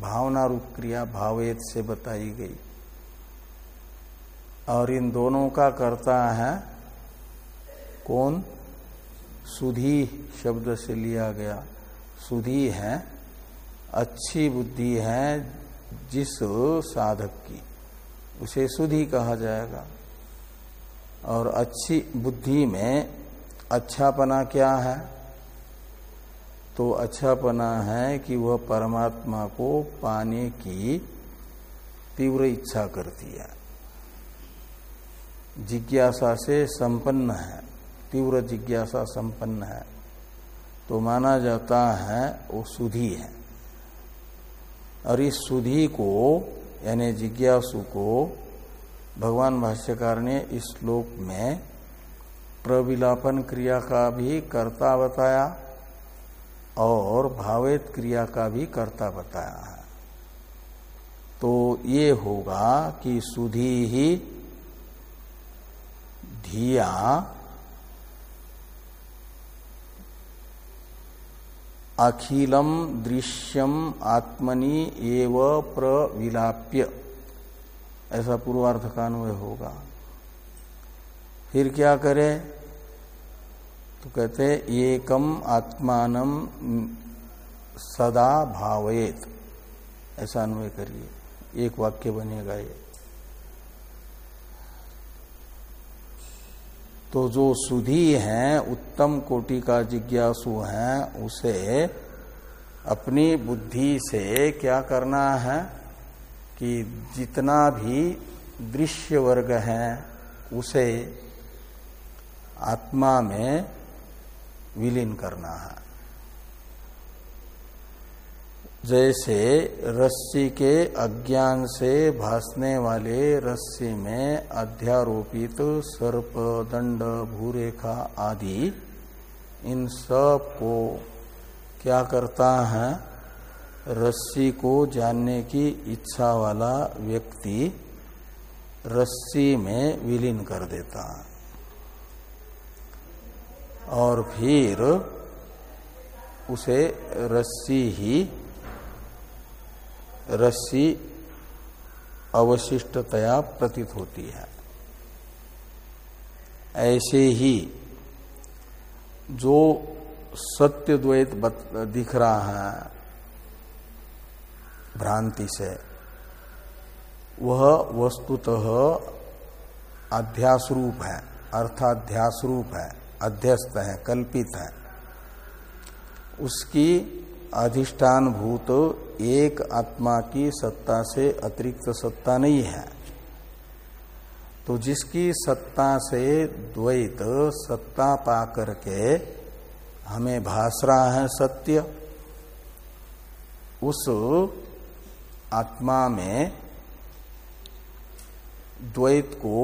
भावना रूप क्रिया भावेद से बताई गई। और इन दोनों का करता है कौन? सुधी शब्द से लिया गया। सुधी है, अच्छी बुद्धि है जिस साधक की। उसे सुधी कहा जाएगा। और अच्छी बुद्धि में अच्छापना क्या है? तो अच्छापना है कि वह परमात्मा को पाने की तीव्र इच्छा करती है। जिज्ञासा से संपन्न है, तीव्र जिज्ञासा संपन्न है। तो माना जाता है, वो सुधी है। और इस सुधी को, यानी जिज्ञासु को, भगवान भाष्यकार ने इस श्लोक में प्रविलापन क्रिया का भी कर्ता बताया। और भावेत क्रिया का भी कर्ता बताया है। तो ये होगा कि सुधी ही धिया अखिलम दृश्यम आत्मनि एव प्रविलाप्य। ऐसा पूर्वार्थ का अन्वय होगा। फिर क्या करे? तो कहते एकम आत्मान सदा भावेत ऐसा अन्वय करिए। एक वाक्य बनेगा ये। तो जो सुधी है, उत्तम कोटि का जिज्ञासु है, उसे अपनी बुद्धि से क्या करना है कि जितना भी दृश्य वर्ग है, उसे आत्मा में विलीन करना है। जैसे रस्सी के अज्ञान से भासने वाले रस्सी में अध्यारोपित सर्प, दंड, भूरेखा आदि, इन सबको क्या करता है? रस्सी को जानने की इच्छा वाला व्यक्ति रस्सी में विलीन कर देता है। और फिर उसे रस्सी ही, रस्सी अवशिष्टतया प्रतीत होती है। ऐसे ही जो सत्य द्वैत दिख रहा है, भ्रांति से, वह वस्तुतः अध्यास रूप है अर्थाध्यास रूप है। अध्यस्त है, कल्पित है। उसकी अधिष्ठान भूत एक आत्मा की सत्ता से अतिरिक्त सत्ता नहीं है। तो जिसकी सत्ता से द्वैत सत्ता पा करके हमें भास रहा है सत्य, उस आत्मा में द्वैत को,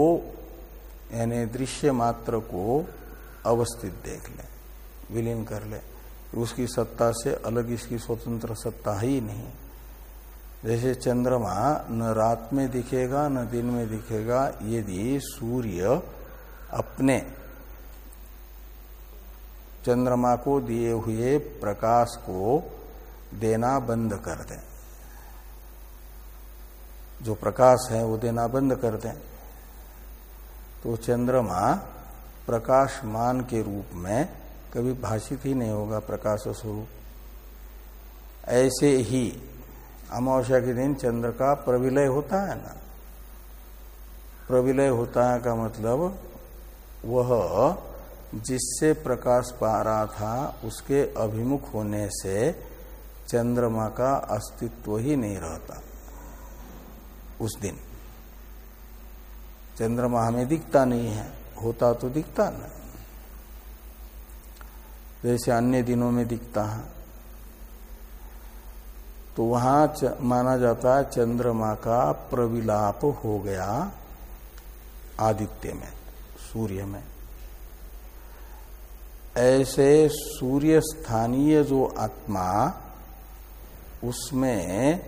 यानी दृश्य मात्र को अवस्थित देख ले, विलीन कर ले। उसकी सत्ता से अलग इसकी स्वतंत्र सत्ता ही नहीं। जैसे चंद्रमा न रात में दिखेगा, न दिन में दिखेगा, यदि सूर्य अपने चंद्रमा को दिए हुए प्रकाश को देना बंद कर दें। जो प्रकाश है वो देना बंद कर दें। तो चंद्रमा प्रकाशमान के रूप में कभी भाषित ही नहीं होगा प्रकाश स्वरूप। ऐसे ही अमावस्या के दिन चंद्र का प्रविलय होता है ना। प्रविलय होता है का मतलब वह जिससे प्रकाश पा रहा था, उसके अभिमुख होने से चंद्रमा का अस्तित्व ही नहीं रहता। उस दिन चंद्रमा हमें दिखता नहीं है। होता तो दिखता ना। जैसे अन्य दिनों में दिखता है। तो वहाँ माना जाता है चंद्रमा का प्रविलाप हो गया आदित्य में, सूर्य में। ऐसे सूर्य स्थानीय जो आत्मा, उसमें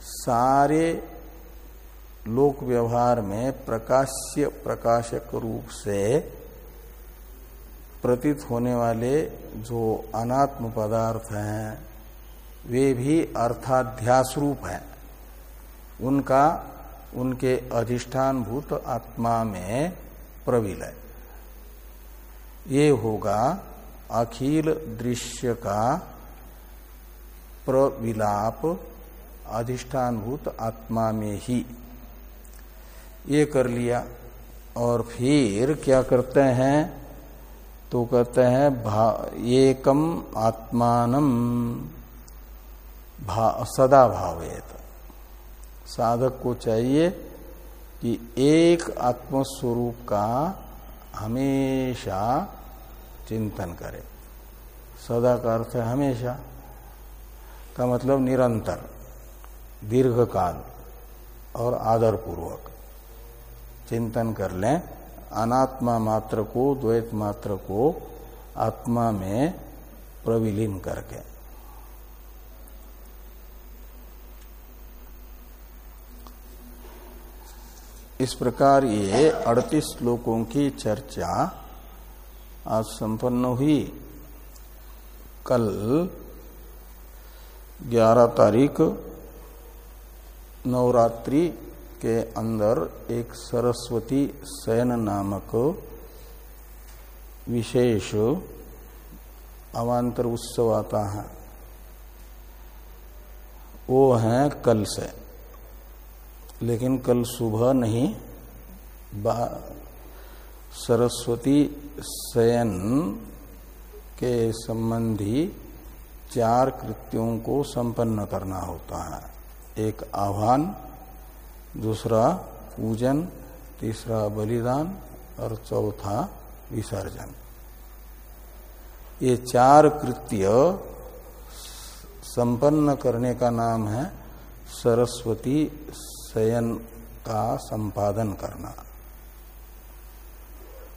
सारे लोक व्यवहार में प्रकाश्य प्रकाशक रूप से प्रतीत होने वाले जो अनात्म पदार्थ हैं, वे भी अर्थाध्यास रूप हैं। उनका, उनके अधिष्ठान भूत आत्मा में प्रविलय ये होगा अखिल दृश्य का प्रविलाप अधिष्ठान भूत आत्मा में ही। ये कर लिया। और फिर क्या करते हैं? तो कहते हैं एकम आत्मान भा, सदा भावेत। साधक को चाहिए कि एक आत्मस्वरूप का हमेशा चिंतन करे। सदा का अर्थ है हमेशा। का मतलब निरंतर दीर्घकाल और आदर पूर्वक चिंतन कर लें। अनात्मा मात्र को, द्वैत मात्र को आत्मा में प्रविलीन करके। इस प्रकार ये अड़तीस श्लोकों की चर्चा आज संपन्न हुई। कल ग्यारह तारीख नवरात्रि के अंदर एक सरस्वती शयन नामक विशेष अवान्तर उत्सव आता है। वो है कल से। लेकिन कल सुबह नहीं सरस्वती शयन के संबंधी चार कृत्यों को संपन्न करना होता है। एक आह्वान दूसरा पूजन, तीसरा बलिदान और चौथा विसर्जन। ये चार कृत्य संपन्न करने का नाम है सरस्वती शयन का संपादन करना।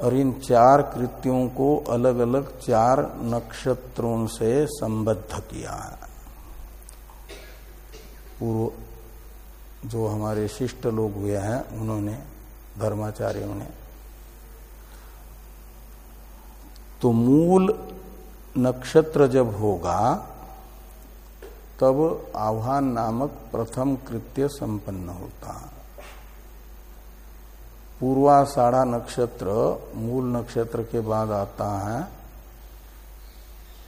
और इन चार कृत्यों को अलग अलग चार नक्षत्रों से संबद्ध किया है। जो हमारे शिष्ट लोग हुए हैं, उन्होंने, धर्माचार्यों ने तो मूल नक्षत्र जब होगा, तब आह्वान नामक प्रथम कृत्य संपन्न होता। है पूर्वाषाढ़ा नक्षत्र मूल नक्षत्र के बाद आता है,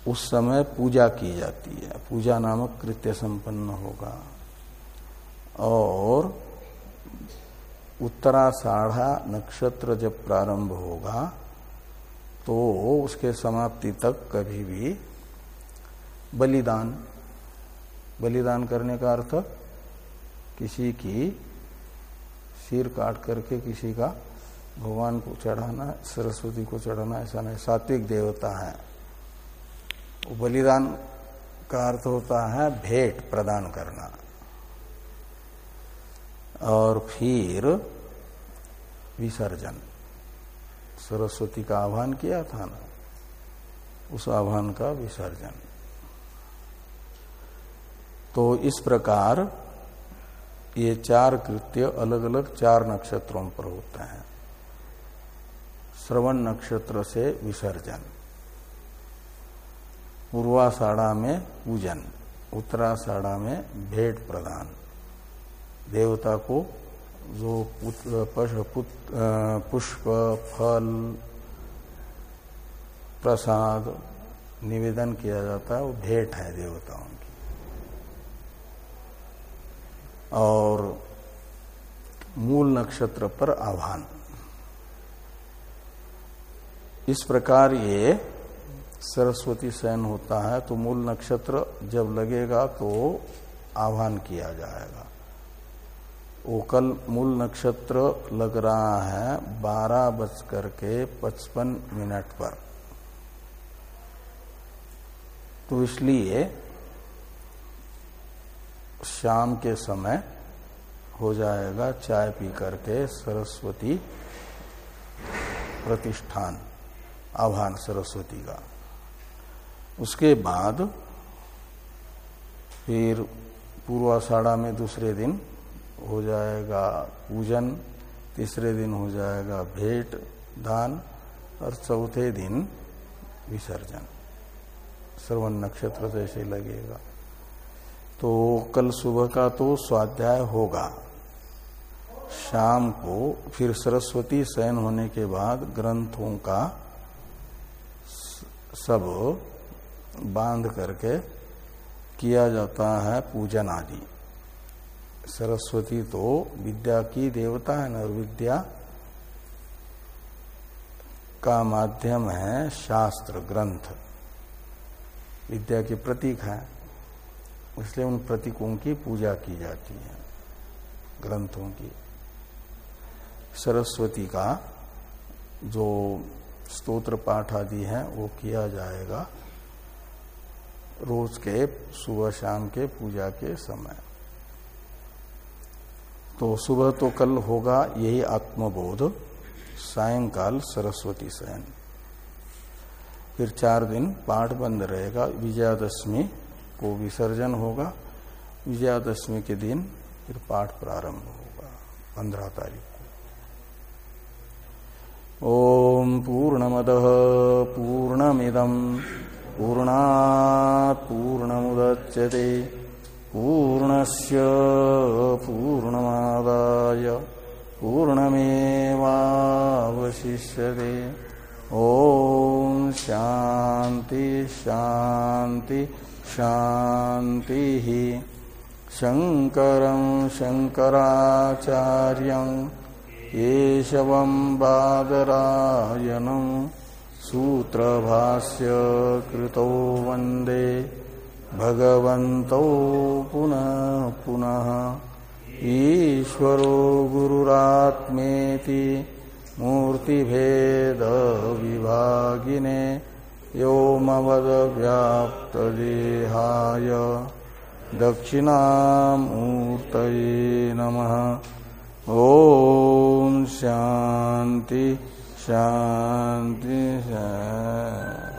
उस समय पूजा की जाती है, पूजा नामक कृत्य संपन्न होगा। और उत्तराषाढ़ा नक्षत्र जब प्रारंभ होगा तो उसके समाप्ति तक कभी भी बलिदान बलिदान करने का अर्थ किसी की सिर काट करके किसी का भगवान को चढ़ाना, सरस्वती को चढ़ाना, ऐसा नहीं, सात्विक देवता है। वो बलिदान का अर्थ होता है भेंट प्रदान करना। और फिर विसर्जन। सरस्वती का आह्वान किया था ना, उस आह्वान का विसर्जन। तो इस प्रकार ये चार कृत्य अलग अलग चार नक्षत्रों पर होते हैं। श्रवण नक्षत्र से विसर्जन, पूर्वाषाढ़ा में पूजन, उत्तराषाढ़ा में भेंट प्रदान। देवता को, जो पुष्प, फल, प्रसाद निवेदन किया जाता है, वो भेंट है देवताओं की। और मूल नक्षत्र पर आह्वान। इस प्रकार ये सरस्वती शयन होता है तो मूल नक्षत्र जब लगेगा तो आह्वान किया जाएगा। वो कल मूल नक्षत्र लग रहा है बारह बज करके पचपन मिनट पर। तो इसलिए शाम के समय हो जाएगा चाय पी करके सरस्वती प्रतिष्ठान, आह्वान सरस्वती का। उसके बाद फिर पूर्वाषाढ़ा में दूसरे दिन हो जाएगा पूजन, तीसरे दिन हो जाएगा भेंट, दान और चौथे दिन विसर्जन। श्रवण नक्षत्र जैसे लगेगा। तो कल सुबह का तो स्वाध्याय होगा। शाम को फिर सरस्वती शयन होने के बाद ग्रंथों का सब बाँध करके किया जाता है पूजन आदि। सरस्वती तो विद्या की देवता है न विद्या का माध्यम है शास्त्र, ग्रंथ। विद्या के प्रतीक है, इसलिए उन प्रतीकों की पूजा की जाती है, ग्रंथों की। सरस्वती का जो स्तोत्र पाठ आदि है, वो किया जाएगा रोज के सुबह शाम के पूजा के समय। तो सुबह तो कल होगा यही आत्मबोध, सायंकाल सरस्वती शयन। फिर चार दिन पाठ बंद रहेगा, विजयादशमी को विसर्जन होगा, विजयादशमी के दिन फिर पाठ प्रारंभ होगा, पंद्रह तारीख को। ओम पूर्णमद पूर्णमिदम पूर्णा पूर्णमुदच्यते। पूर्णस्य पूर्णमादाय पूर्णमेवावशिष्यते। ओम शांति शांति शांति शंकर शंकराचार्य येशव बादरायणम सूत्रभाष्य कृतो वंदे भगवन्तौ पुनः पुनः ईश्वरो मूर्तिभेद विभागिने व्योमवदव्याप्तदेहाय दक्षिणामूर्तये नमः। ॐ शान्ति शान्ति शान्ति।